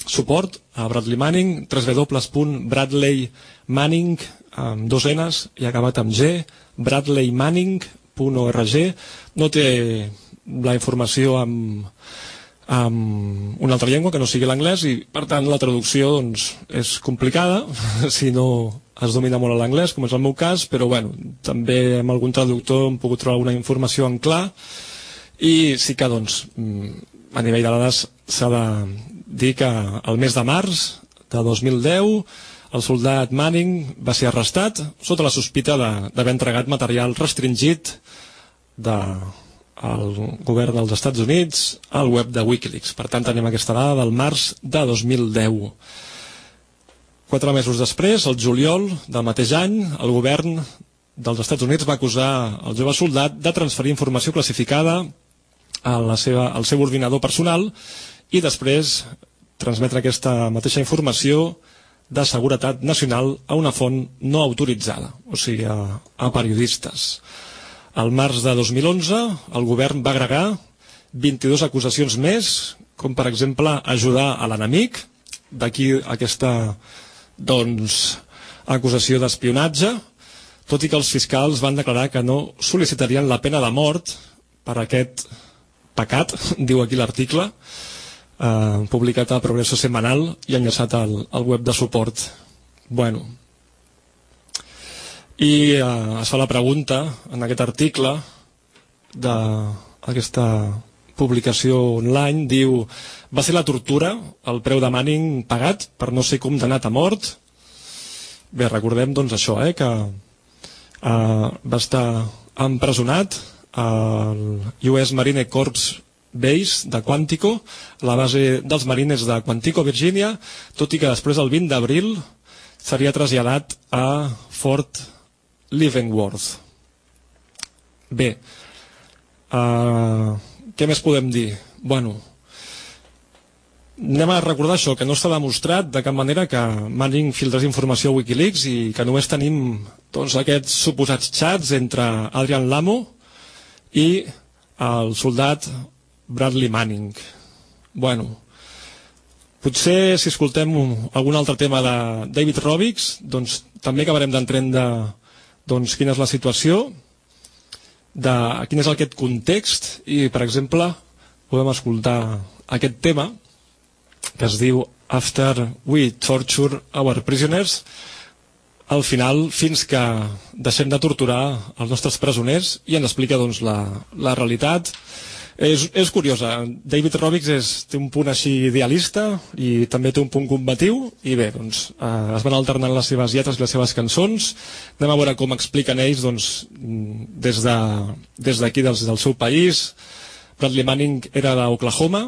suport a Bradley Manning, www.bradleymanning amb dos N's i acabat amb G, bradleymanning.org. No té la informació amb, amb una altra llengua que no sigui l'anglès i per tant la traducció doncs, és complicada si no es domina molt l'anglès, com és el meu cas, però bueno, també amb algun traductor hem pogut trobar alguna informació en clar i sí que doncs, mm, a nivell de dades s'ha de dir que el mes de març de 2010 el soldat Manning va ser arrestat sota la sospita d'haver entregat material restringit de, al govern dels Estats Units al web de Wikileaks. Per tant, tenim aquesta dada del març de 2010. Quatre mesos després, el juliol del mateix any, el govern dels Estats Units va acusar el jove soldat de transferir informació classificada a la seva, al seu ordinador personal i després transmetre aquesta mateixa informació de seguretat nacional a una font no autoritzada, o sigui, a, a periodistes. Al març de 2011, el govern va agregar 22 acusacions més, com per exemple ajudar a l'enemic, d'aquí aquesta doncs, acusació d'espionatge, tot i que els fiscals van declarar que no sol·licitarien la pena de mort per aquest pecat, diu aquí l'article, eh, publicat a Progreso Semanal i enllaçat al, al web de suport. Bueno, i eh, es fa la pregunta en aquest article d'aquesta publicació online, diu va ser la tortura, el preu de Manning pagat per no ser condemnat a mort? Bé, recordem doncs això, eh, que eh, va estar empresonat al US Marine Corps Base de Quantico, la base dels marines de Quantico, Virginia, tot i que després del 20 d'abril seria traslladat a Fort Leavenworth. Bé, uh, què més podem dir? Bueno, anem a recordar això, que no està demostrat de cap manera que Manning filtrés informació a Wikileaks i que només tenim doncs, aquests suposats xats entre Adrian Lamo i el soldat Bradley Manning. Bueno, potser si escoltem algun altre tema de David Robbix, doncs també acabarem d'entendre doncs, quina és la situació, de quin és aquest context i, per exemple, podem escoltar aquest tema que es diu After We Torture Our Prisoners al final fins que deixem de torturar els nostres presoners i ens explica doncs, la, la realitat és, és curiosa. David Robbix és, té un punt així idealista i també té un punt combatiu i bé, doncs, eh, es van alternant les seves lletres i les seves cançons. Anem a veure com expliquen ells doncs, des d'aquí, de, des del seu país. Bradley Manning era d'Oklahoma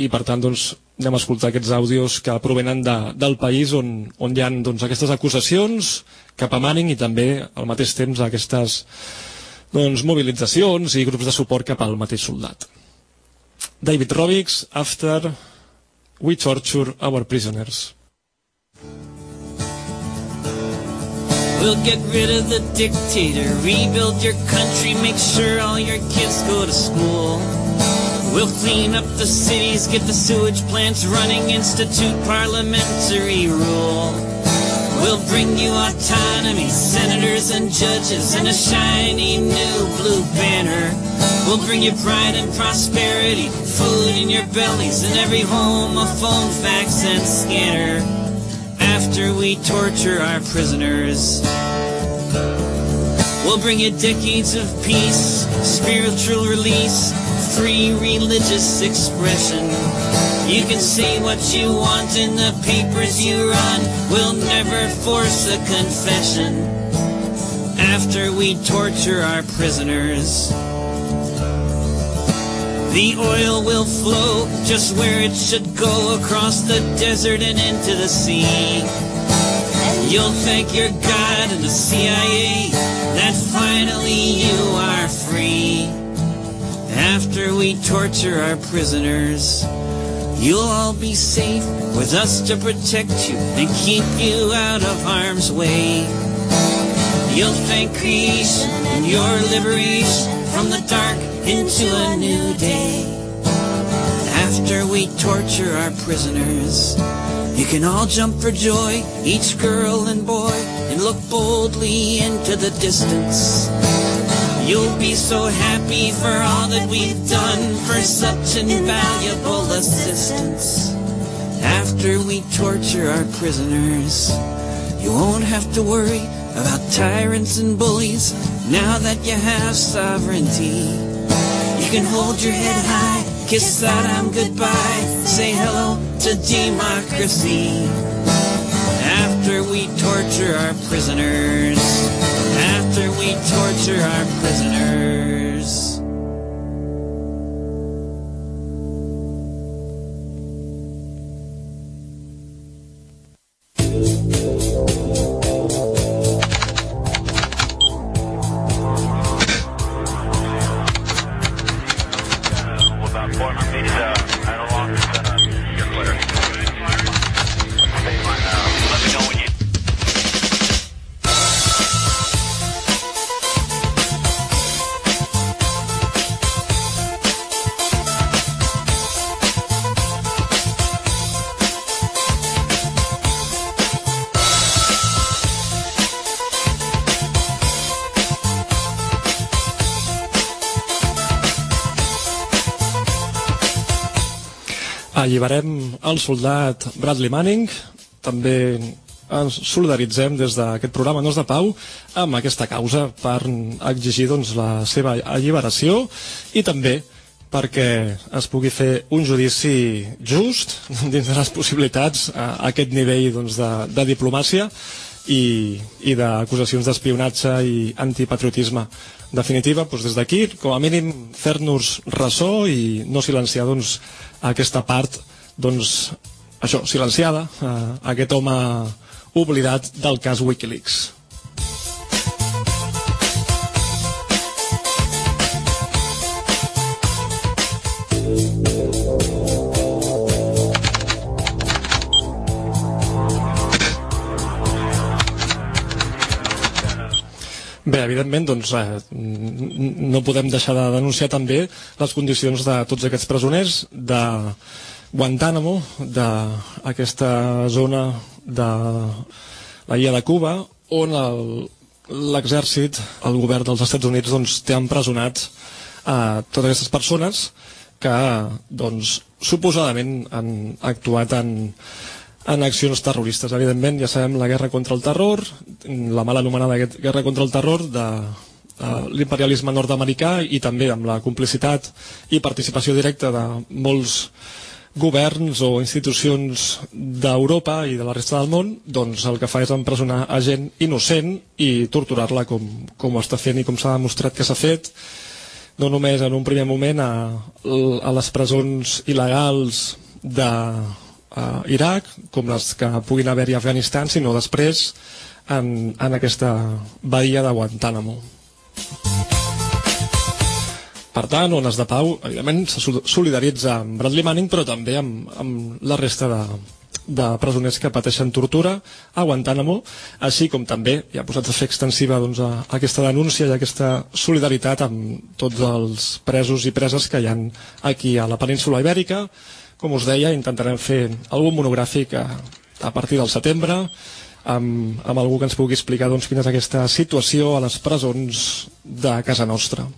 i per tant doncs, anem a escoltar aquests àudios que provenen de, del país on, on hi ha doncs, aquestes acusacions cap a Manning i també al mateix temps aquestes doncs, mobilitzacions i grups de suport cap al mateix soldat. David Robbix, After We Torture Our Prisoners. We'll get rid of the dictator, rebuild your country, make sure all your kids go to school. We'll clean up the cities, get the sewage plants running, institute parliamentary rule. We'll bring you autonomy, senators and judges, and a shiny new blue banner. We'll bring you pride and prosperity, food in your bellies, and every home a phone, fax, and scanner. After we torture our prisoners, we'll bring you decades of peace, spiritual release, free religious expression. You can say what you want in the papers you run. We'll never force a confession after we torture our prisoners. The oil will flow just where it should go across the desert and into the sea. You'll thank your God and the CIA that finally you are free. After we torture our prisoners, You'll all be safe with us to protect you and keep you out of harm's way. You'll thank creation and your liberation from the dark into a new day. After we torture our prisoners, you can all jump for joy, each girl and boy, and look boldly into the distance. You'll be so happy for all that we've done for such invaluable assistance. After we torture our prisoners, You won't have to worry about tyrants and bullies now that you have sovereignty. You can hold your head high, kiss Saddam goodbye, say hello to democracy. After we torture our prisoners, we torture our prisoners. Alliberem el soldat Bradley Manning, també ens solidaritzem des d'aquest programa Nos de Pau amb aquesta causa per exigir doncs, la seva alliberació i també perquè es pugui fer un judici just dins de les possibilitats a aquest nivell doncs, de, de diplomàcia i, i d'acusacions d'espionatge i antipatriotisme. En definitiva, doncs des d'aquí, com a mínim, fer-nos ressò i no silenciar doncs, aquesta part doncs, això, silenciada, eh, aquest home oblidat del cas Wikileaks. Bé, evidentment, doncs, eh, no podem deixar de denunciar també les condicions de tots aquests presoners de Guantánamo, d'aquesta zona de la illa de Cuba, on l'exèrcit, el, el govern dels Estats Units, doncs, té empresonat a totes aquestes persones que, doncs, suposadament han actuat en, en accions terroristes. Evidentment, ja sabem la guerra contra el terror, la mal anomenada guerra contra el terror de l'imperialisme nord-americà i també amb la complicitat i participació directa de molts governs o institucions d'Europa i de la resta del món, doncs el que fa és empresonar a gent innocent i torturar-la com, com ho està fent i com s'ha demostrat que s'ha fet no només en un primer moment a, a les presons il·legals de uh, Iraq, com les que puguin haver-hi a Afganistan, sinó després en, en aquesta bahia de Guantánamo. Per tant, Ones de Pau, evidentment, se solidaritza amb Bradley Manning, però també amb, amb la resta de, de presoners que pateixen tortura a Guantánamo, així com també ja posat a fer extensiva doncs, a, a aquesta denúncia i aquesta solidaritat amb tots els presos i preses que hi han aquí a la península Ibèrica. Com us deia, intentarem fer algun monogràfic a, a partir del setembre, amb, amb algú que ens pugui explicar doncs, quina és aquesta situació a les presons de casa nostra.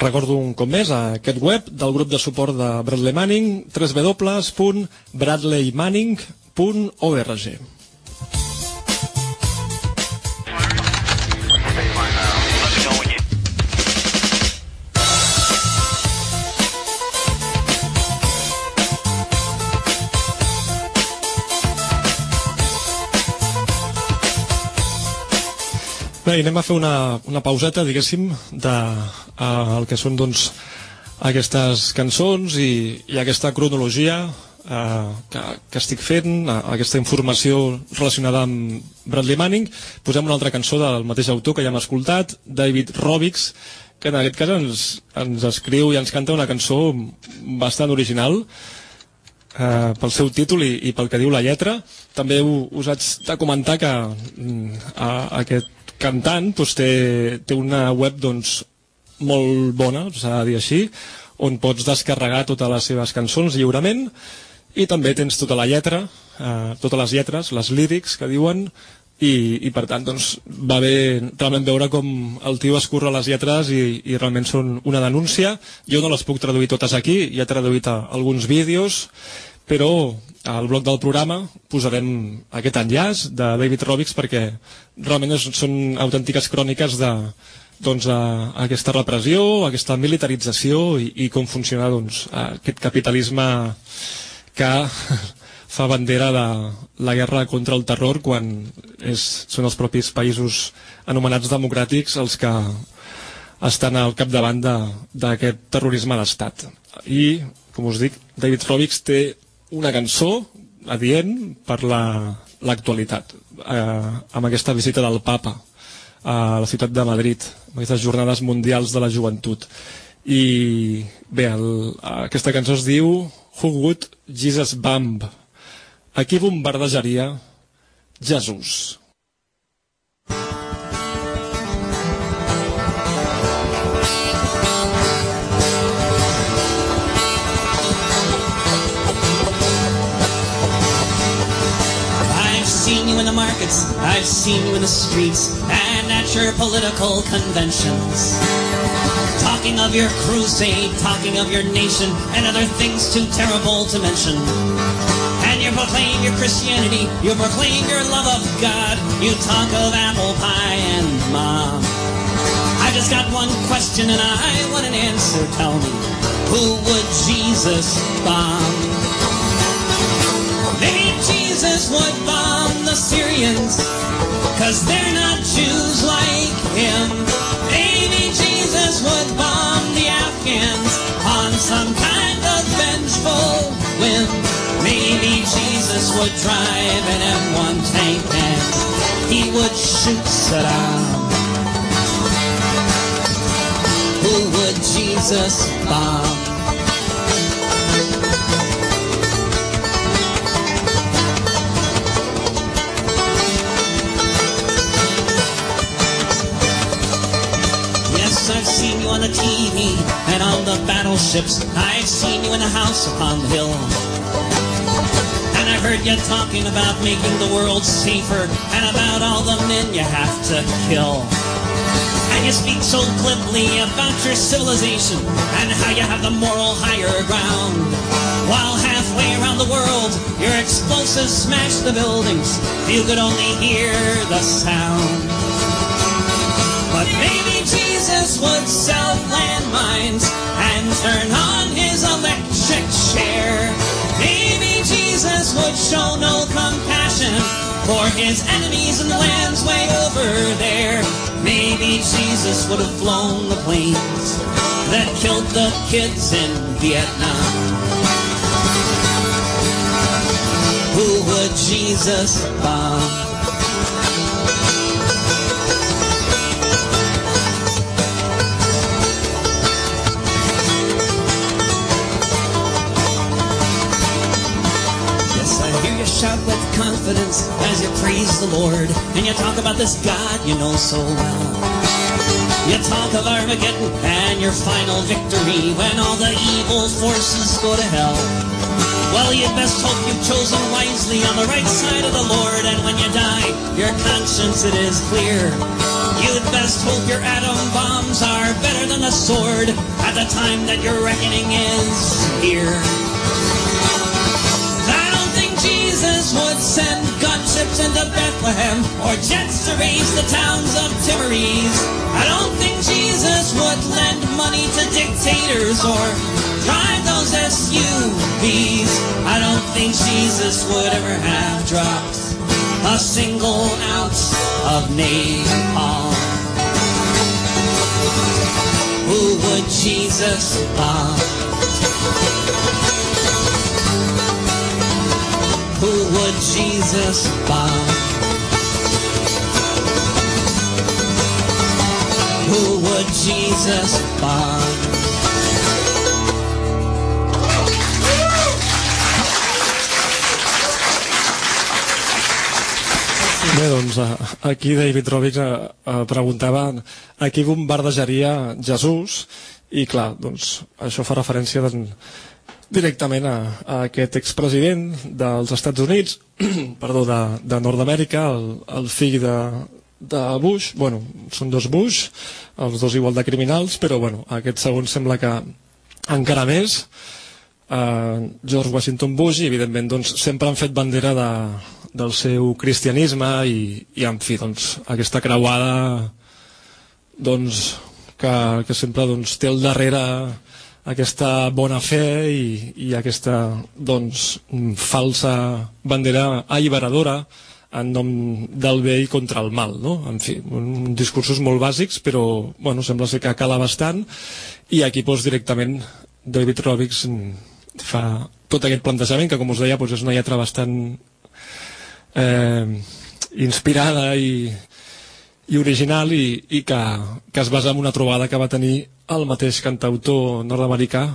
Recordo un cop més a aquest web del grup de suport de Bradley Manning www.bradleymanning.org Bé, anem a fer una, una pauseta, diguéssim, de uh, el que són doncs, aquestes cançons i, i aquesta cronologia uh, que, que estic fent, aquesta informació relacionada amb Bradley Manning. Posem una altra cançó del mateix autor que ja hem escoltat, David Robbix, que en aquest cas ens, ens escriu i ens canta una cançó bastant original, eh, pel seu títol i, i pel que diu la lletra. També us haig de comentar que mm, a, aquest cantant doncs, té, té una web doncs, molt bona, s'ha de dir així, on pots descarregar totes les seves cançons lliurement i també tens tota la lletra, eh, totes les lletres, les lírics que diuen, i, i per tant doncs, va bé realment veure com el tio escurra les lletres i, i realment són una denúncia. Jo no les puc traduir totes aquí, ja he traduït alguns vídeos, però al bloc del programa posarem aquest enllaç de David Robbix perquè realment és, són autèntiques cròniques de, doncs, a, a aquesta repressió, a aquesta militarització i, i com funciona doncs, aquest capitalisme que fa bandera de la guerra contra el terror quan és, són els propis països anomenats democràtics els que estan al capdavant d'aquest terrorisme d'estat. I, com us dic, David Robbix té una cançó adient per l'actualitat, la, eh, amb aquesta visita del papa a la ciutat de Madrid, amb aquestes jornades mundials de la joventut. I bé, el, aquesta cançó es diu Who Would Jesus Bump? A qui bombardejaria Jesús? I've seen you in the streets, and at your political conventions. Talking of your crusade, talking of your nation, and other things too terrible to mention. And you proclaim your Christianity, you proclaim your love of God, you talk of apple pie and mom. I just got one question and I want an answer. Tell me, who would Jesus bomb? Jesus would bomb the Syrians, cause they're not Jews like him. Maybe Jesus would bomb the Afghans on some kind of vengeful whim. Maybe Jesus would drive an M1 tank and he would shoot Saddam. Who would Jesus bomb? You on the TV and on the battleships. I've seen you in the house upon the hill. And I heard you talking about making the world safer and about all the men you have to kill. And you speak so glibly about your civilization and how you have the moral higher ground. While halfway around the world, your explosives smash the buildings. If You could only hear the sound. Would sell landmines and turn on his electric chair. Maybe Jesus would show no compassion for his enemies in the lands way over there. Maybe Jesus would have flown the planes that killed the kids in Vietnam. Who would Jesus bomb? Confidence as you praise the Lord, and you talk about this God you know so well. You talk of Armageddon and your final victory when all the evil forces go to hell. Well, you'd best hope you've chosen wisely on the right side of the Lord, and when you die, your conscience it is clear. You'd best hope your atom bombs are better than the sword at the time that your reckoning is here. Send gunships into Bethlehem or jets to raise the towns of Timorese. I don't think Jesus would lend money to dictators or drive those SUVs. I don't think Jesus would ever have dropped a single ounce of napalm. Who would Jesus bomb? Would Jesus bomb? Who would Jesus bomb? Bé, doncs doncs eh, aquí David Robbins eh, eh, preguntava a qui bombardejaria Jesús i clar, doncs això fa referència doncs, directament a, a aquest expresident dels Estats Units, perdó, de, de Nord-Amèrica, el, el fill de, de Bush, bueno, són dos Bush, els dos igual de criminals, però bueno, aquest segon sembla que encara més, eh, George Washington Bush, i evidentment doncs, sempre han fet bandera de, del seu cristianisme i, i en fi, doncs, aquesta creuada doncs, que, que sempre doncs, té al darrere aquesta bona fe i, i aquesta doncs, falsa bandera alliberadora en nom del bé i contra el mal, no? En fi, un, discursos molt bàsics, però, bueno, sembla ser que cala bastant, i aquí, doncs, directament, David Robbins fa tot aquest plantejament, que, com us deia, doncs, és una lletra bastant eh, inspirada i, i original i, i que, que es basa en una trobada que va tenir el mateix cantautor nord-americà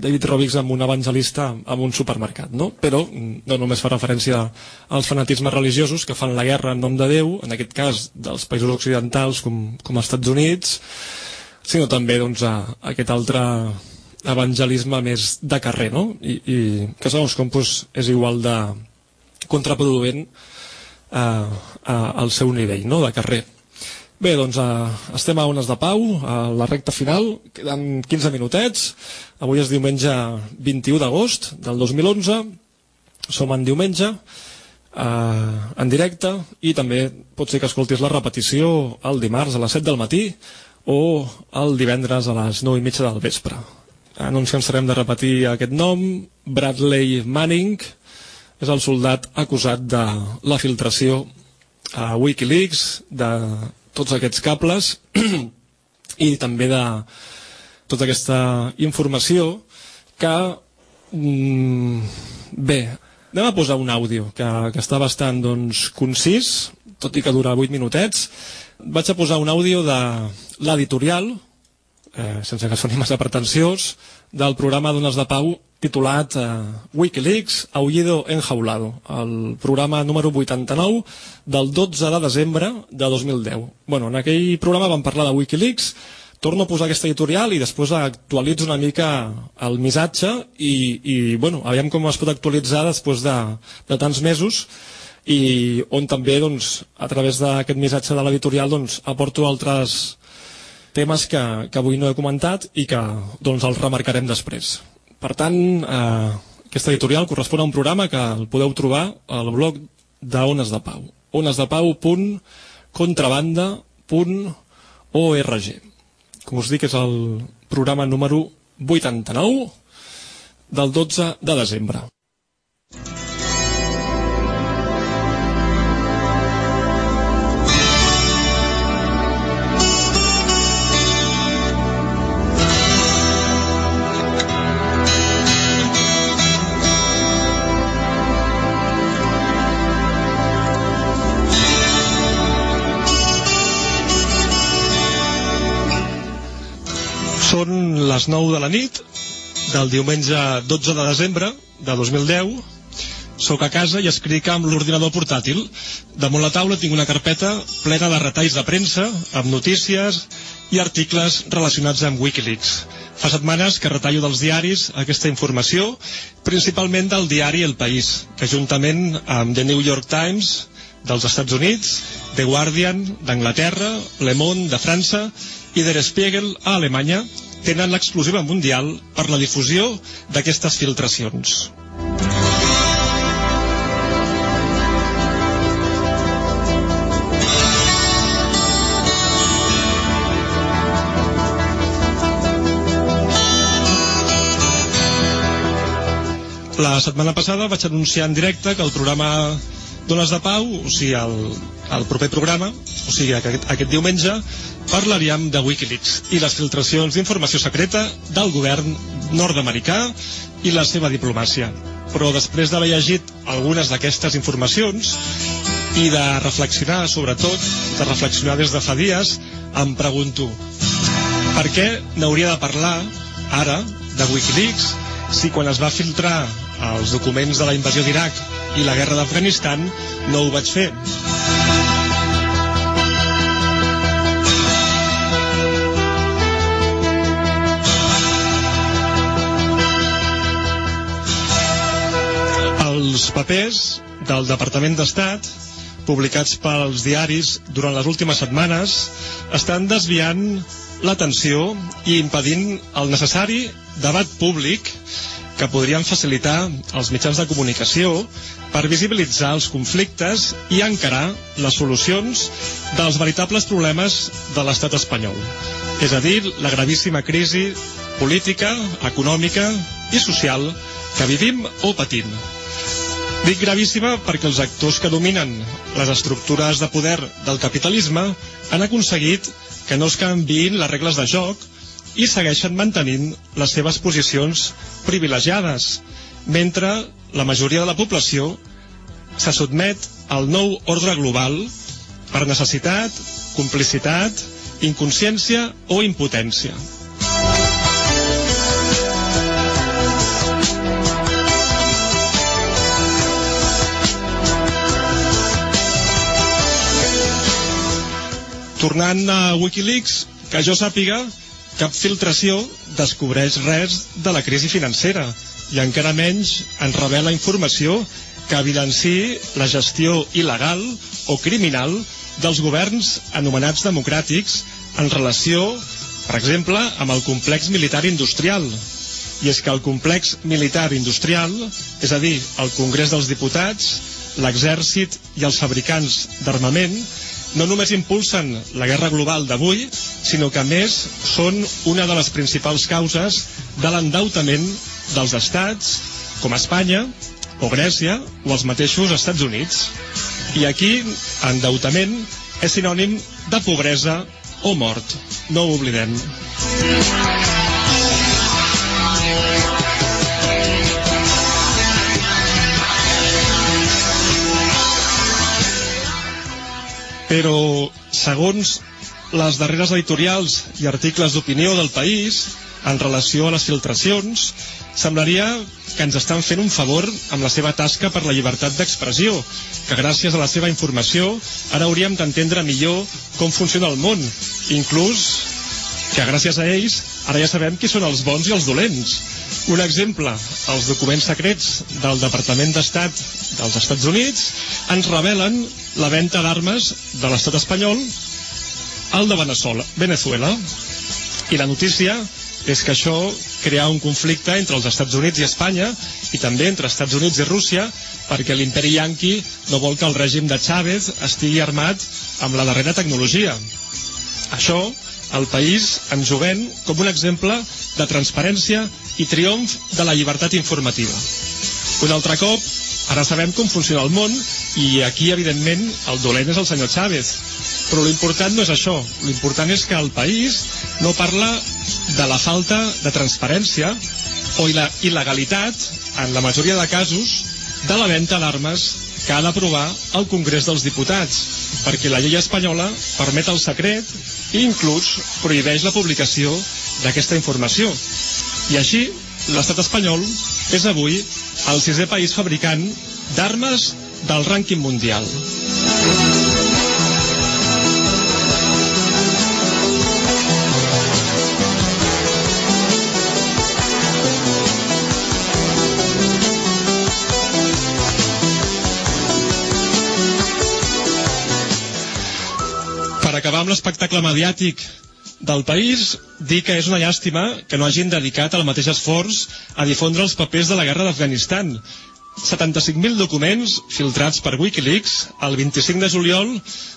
David Robbins amb un evangelista en un supermercat, no? Però no només fa referència als fanatismes religiosos que fan la guerra en nom de Déu, en aquest cas dels països occidentals com, com els Estats Units, sinó també doncs, a, aquest altre evangelisme més de carrer, no? I, i que segons com doncs, és igual de contraproduent eh, a, al seu nivell, no?, de carrer. Bé, doncs eh, estem a Ones de Pau, a la recta final, queden 15 minutets. Avui és diumenge 21 d'agost del 2011, som en diumenge, eh, en directe, i també pot ser que escoltis la repetició el dimarts a les 7 del matí o el divendres a les 9 i mitja del vespre. No ens cansarem de repetir aquest nom, Bradley Manning, és el soldat acusat de la filtració a Wikileaks, de tots aquests cables i també de tota aquesta informació que mm, bé, anem a posar un àudio que, que està bastant doncs, concís tot i que dura 8 minutets. Vaig a posar un àudio de l'editorial eh, sense que soni massa pretensiós del programa Dones de Pau titulat eh, Wikileaks, Aullido Enjaulado, el programa número 89 del 12 de desembre de 2010. Bueno, en aquell programa vam parlar de Wikileaks, torno a posar aquesta editorial i després actualitzo una mica el missatge i, i bueno, aviam com es pot actualitzar després de, de tants mesos i on també doncs, a través d'aquest missatge de l'editorial doncs, aporto altres temes que, que avui no he comentat i que doncs, els remarcarem després. Per tant, eh, aquesta editorial correspon a un programa que el podeu trobar al blog d'Ones de Pau. onesdepau.contrabanda.org Com us dic, és el programa número 89 del 12 de desembre. Són les 9 de la nit del diumenge 12 de desembre de 2010. Soc a casa i escric amb l'ordinador portàtil. Damunt la taula tinc una carpeta plena de retalls de premsa, amb notícies i articles relacionats amb Wikileaks. Fa setmanes que retallo dels diaris aquesta informació, principalment del diari El País, que juntament amb The New York Times dels Estats Units, The Guardian d'Anglaterra, Le Monde de França i Der Spiegel a Alemanya tenen l'exclusiva mundial per la difusió d'aquestes filtracions. La setmana passada vaig anunciar en directe que el programa Dones de Pau, o sigui, el, el proper programa, o sigui, aquest, aquest diumenge, parlaríem de Wikileaks i les filtracions d'informació secreta del govern nord-americà i la seva diplomàcia. Però després d'haver llegit algunes d'aquestes informacions i de reflexionar, sobretot, de reflexionar des de fa dies, em pregunto per què n'hauria de parlar ara de Wikileaks si quan es va filtrar els documents de la invasió d'Iraq i la guerra d'Afganistan no ho vaig fer. Els papers del Departament d'Estat, publicats pels diaris durant les últimes setmanes, estan desviant l'atenció i impedint el necessari debat públic que podrien facilitar els mitjans de comunicació per visibilitzar els conflictes i encarar les solucions dels veritables problemes de l'estat espanyol. És a dir, la gravíssima crisi política, econòmica i social que vivim o patim. Dic gravíssima perquè els actors que dominen les estructures de poder del capitalisme han aconseguit que no es canviïn les regles de joc i segueixen mantenint les seves posicions privilegiades, mentre la majoria de la població se sotmet al nou ordre global per necessitat, complicitat, inconsciència o impotència. Tornant a Wikileaks, que jo sàpiga, cap filtració descobreix res de la crisi financera i encara menys en revela informació que evidenciï la gestió il·legal o criminal dels governs anomenats democràtics en relació, per exemple, amb el complex militar industrial. I és que el complex militar industrial, és a dir, el Congrés dels Diputats, l'exèrcit i els fabricants d'armament, no només impulsen la guerra global d'avui, sinó que més són una de les principals causes de l'endeutament dels estats, com Espanya, o Grècia, o els mateixos Estats Units. I aquí, endeutament és sinònim de pobresa o mort. No ho oblidem. Però, segons les darreres editorials i articles d'opinió del país, en relació a les filtracions, semblaria que ens estan fent un favor amb la seva tasca per la llibertat d'expressió, que gràcies a la seva informació ara hauríem d'entendre millor com funciona el món, inclús que gràcies a ells ara ja sabem qui són els bons i els dolents. Un exemple, els documents secrets del Departament d'Estat dels Estats Units ens revelen la venda d'armes de l'estat espanyol al de Venezuela, Venezuela. I la notícia és que això crea un conflicte entre els Estats Units i Espanya i també entre Estats Units i Rússia perquè l'imperi yanqui no vol que el règim de Chávez estigui armat amb la darrera tecnologia. Això el país ens ho ven com un exemple de transparència i triomf de la llibertat informativa. Un altre cop, ara sabem com funciona el món i aquí, evidentment, el dolent és el senyor Chávez. Però l'important no és això. L'important és que el país no parla de la falta de transparència o il·legalitat, en la majoria de casos, de la venda d'armes que ha d'aprovar el Congrés dels Diputats, perquè la llei espanyola permet el secret i inclús prohibeix la publicació d'aquesta informació. I així, l'estat espanyol és avui el sisè país fabricant d'armes del rànquing mundial. Acabar amb l'espectacle mediàtic del país, dir que és una llàstima que no hagin dedicat el mateix esforç a difondre els papers de la guerra d'Afganistan. 75.000 documents filtrats per Wikileaks el 25 de juliol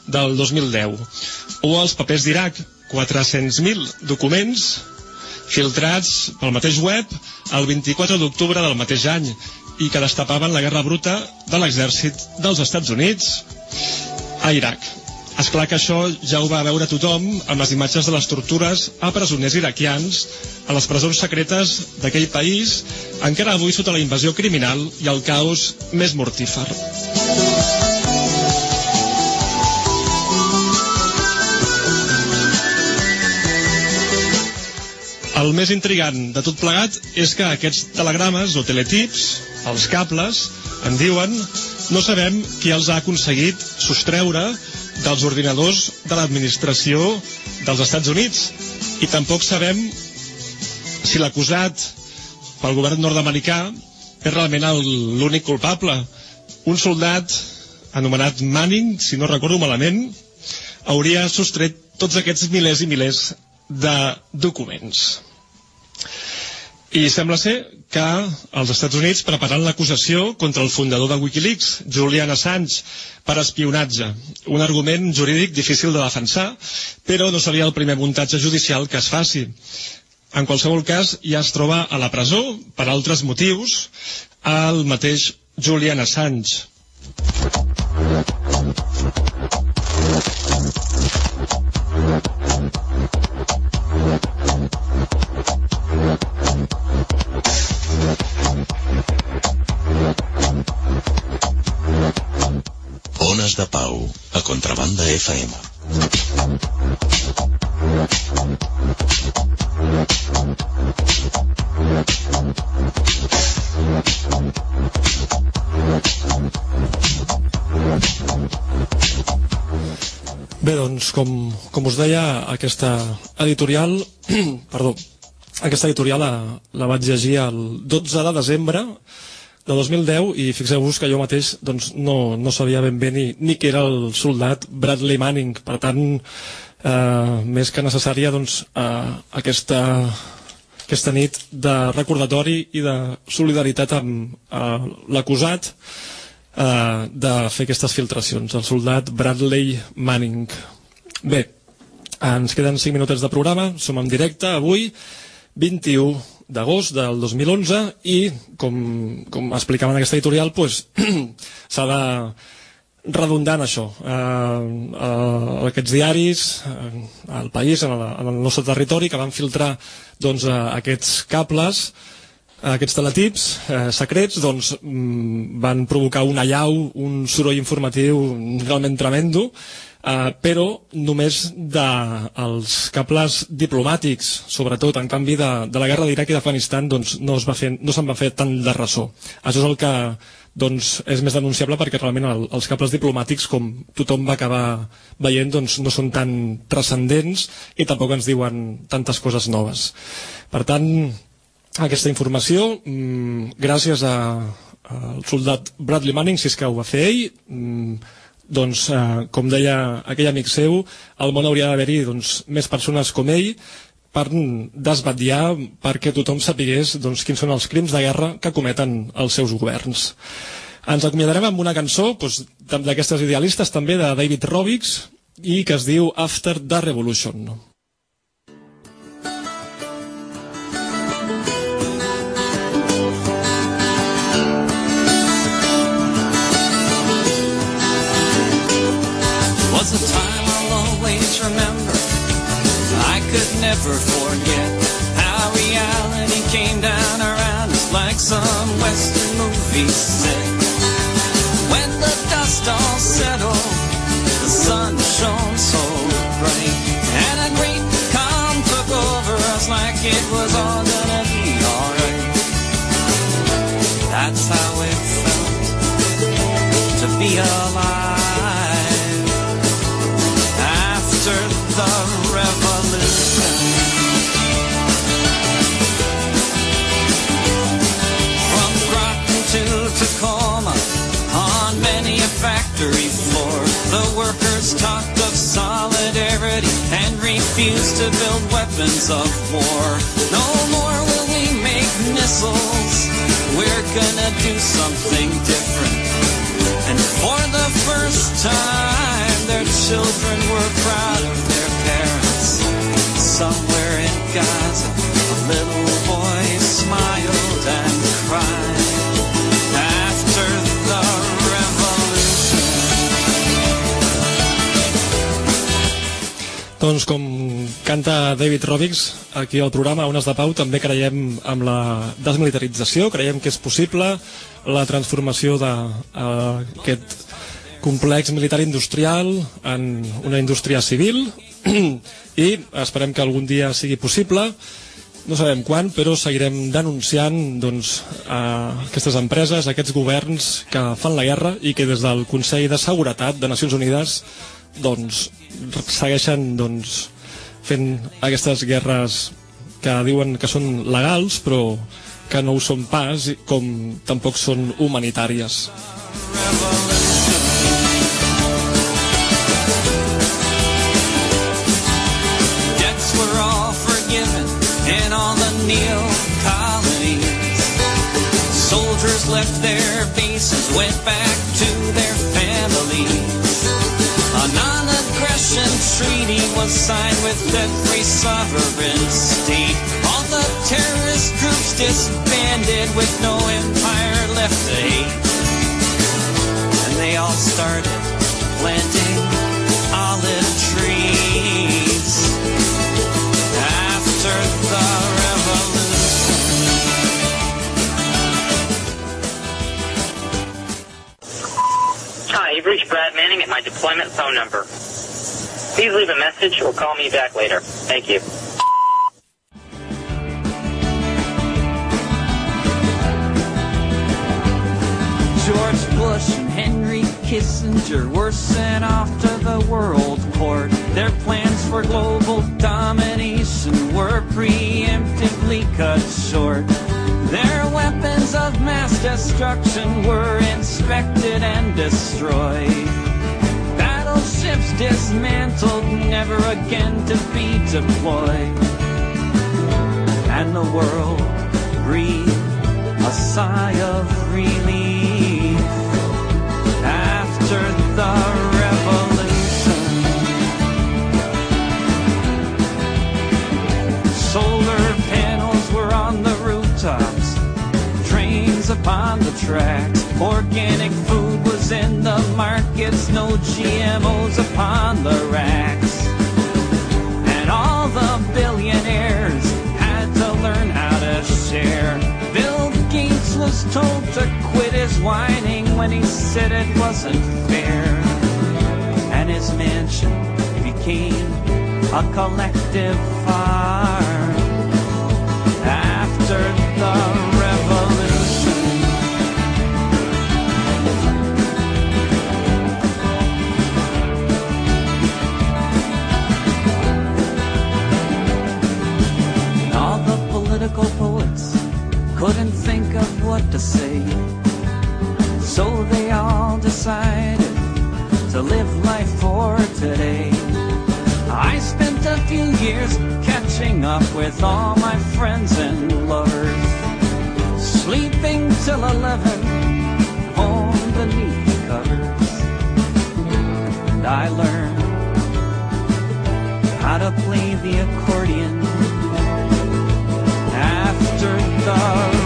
del 2010. O els papers d'Iraq, 400.000 documents filtrats pel mateix web el 24 d'octubre del mateix any i que destapaven la guerra bruta de l'exèrcit dels Estats Units a Iraq. És clar que això ja ho va veure tothom amb les imatges de les tortures a presoners iraquians a les presons secretes d'aquell país, encara avui sota la invasió criminal i el caos més mortífer. El més intrigant de tot plegat és que aquests telegrames o teletips, els cables, en diuen, no sabem qui els ha aconseguit sostreure dels ordinadors de l'administració dels Estats Units i tampoc sabem si l'acusat pel govern nord-americà és realment l'únic culpable. Un soldat anomenat Manning, si no recordo malament, hauria sostret tots aquests milers i milers de documents. I sembla ser que els Estats Units preparen l'acusació contra el fundador de Wikileaks, Julian Assange, per espionatge. Un argument jurídic difícil de defensar, però no seria el primer muntatge judicial que es faci. En qualsevol cas, ja es troba a la presó per altres motius el mateix Julian Assange. Ones de Pau, a Contrabanda FM. Bé, doncs, com, com us deia, aquesta editorial, perdó, aquesta editorial la, la vaig llegir el 12 de desembre de 2010 i fixeu-vos que jo mateix doncs, no, no sabia ben bé ni, ni qui era el soldat Bradley Manning. Per tant, eh, més que necessària doncs, eh, aquesta, aquesta nit de recordatori i de solidaritat amb eh, l'acusat eh, de fer aquestes filtracions, el soldat Bradley Manning. Bé, ens queden 5 minutets de programa, som en directe avui, 21 d'agost del 2011 i, com, com explicava en aquesta editorial, pues, s'ha de redundar en això. Eh, eh, aquests diaris, eh, al país, en el, en el nostre territori, que van filtrar doncs, eh, aquests cables, aquests teletips eh, secrets doncs, mm, van provocar una llau, un soroll informatiu realment tremendo, eh, però només dels cables diplomàtics, sobretot, en canvi de, de la guerra d'Iraq i d'Afganistan doncs, no es va fer, no se'n va fer tant de ressò. Això és el que doncs, és més denunciable perquè realment el, els cables diplomàtics, com tothom va acabar veient, doncs, no són tan transcendents i tampoc ens diuen tantes coses noves. Per tant, aquesta informació, mm, gràcies al soldat Bradley Manning, si és que ho va fer ell, mm, doncs, eh, com deia aquell amic seu, al món hauria d'haver-hi doncs, més persones com ell per desvetllar perquè tothom sapigués doncs, quins són els crims de guerra que cometen els seus governs. Ens acomiadarem amb una cançó doncs, d'aquestes idealistes també de David Robbins i que es diu After the Revolution. Never forget how reality came down around us like some Western movie set. When the dust all settled, the sun shone so bright, and a great calm took over us like it was all gonna be alright. That's how it felt to be alive talked of solidarity and refused to build weapons of war. No more will we make missiles. We're gonna do something different. And for the first time, their children were proud of their parents. Somewhere in Gaza, a little boy smiled Doncs com canta David Robbins aquí al programa Ones de Pau també creiem en la desmilitarització, creiem que és possible la transformació d'aquest complex militar industrial en una indústria civil. I esperem que algun dia sigui possible. No sabem quan, però seguirem denunciant doncs, a aquestes empreses, a aquests governs que fan la guerra i que des del Consell de Seguretat de Nacions Unides doncs, segueixen doncs, fent aquestes guerres que diuen que són legals, però que no ho són pas, com tampoc són humanitàries. Were all the. Soldiers left their bases, went back to their families. A treaty was signed with every sovereign state. All the terrorist groups disbanded with no empire left to hate. And they all started planting olive trees after the revolution. Brad Manning at my deployment phone number. Please leave a message or call me back later. Thank you. George Bush and Henry Kissinger were sent off to the World Court. Their plans for global domination were preemptively cut short. Their weapons of mass destruction were inspected and destroyed. Battleships dismantled, never again to be deployed. And the world breathed a sigh of relief after the revolution. Solar panels were on the rooftops, trains upon the tracks. Organic markets, no GMOs upon the racks. And all the billionaires had to learn how to share. Bill Gates was told to quit his whining when he said it wasn't fair. And his mansion became a collective farm what to say. So they all decided to live life for today. I spent a few years catching up with all my friends and lovers. Sleeping till 11, home beneath the covers. And I learned how to play the accordion after the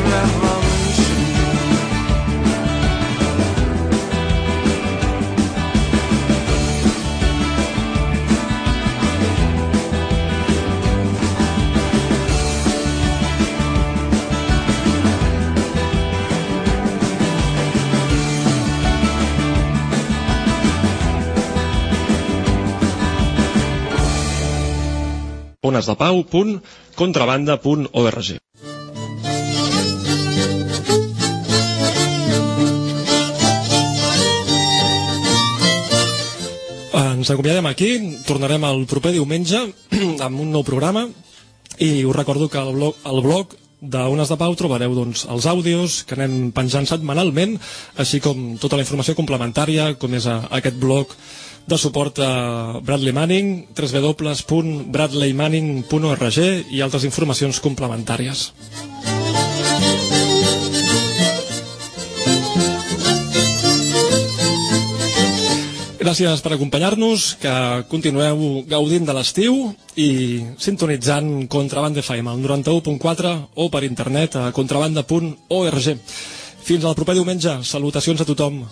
onesdepau.contrabanda.org Ens acomiadem aquí, tornarem el proper diumenge amb un nou programa i us recordo que al blog, al blog d'Ones de Pau trobareu doncs, els àudios que anem penjant setmanalment, així com tota la informació complementària, com és a, aquest blog de suport a Bradley Manning, www.bradleymanning.org i altres informacions complementàries. Gràcies per acompanyar-nos, que continueu gaudint de l'estiu i sintonitzant Contrabanda FM al 91.4 o per internet a contrabanda.org. Fins al proper diumenge. Salutacions a tothom.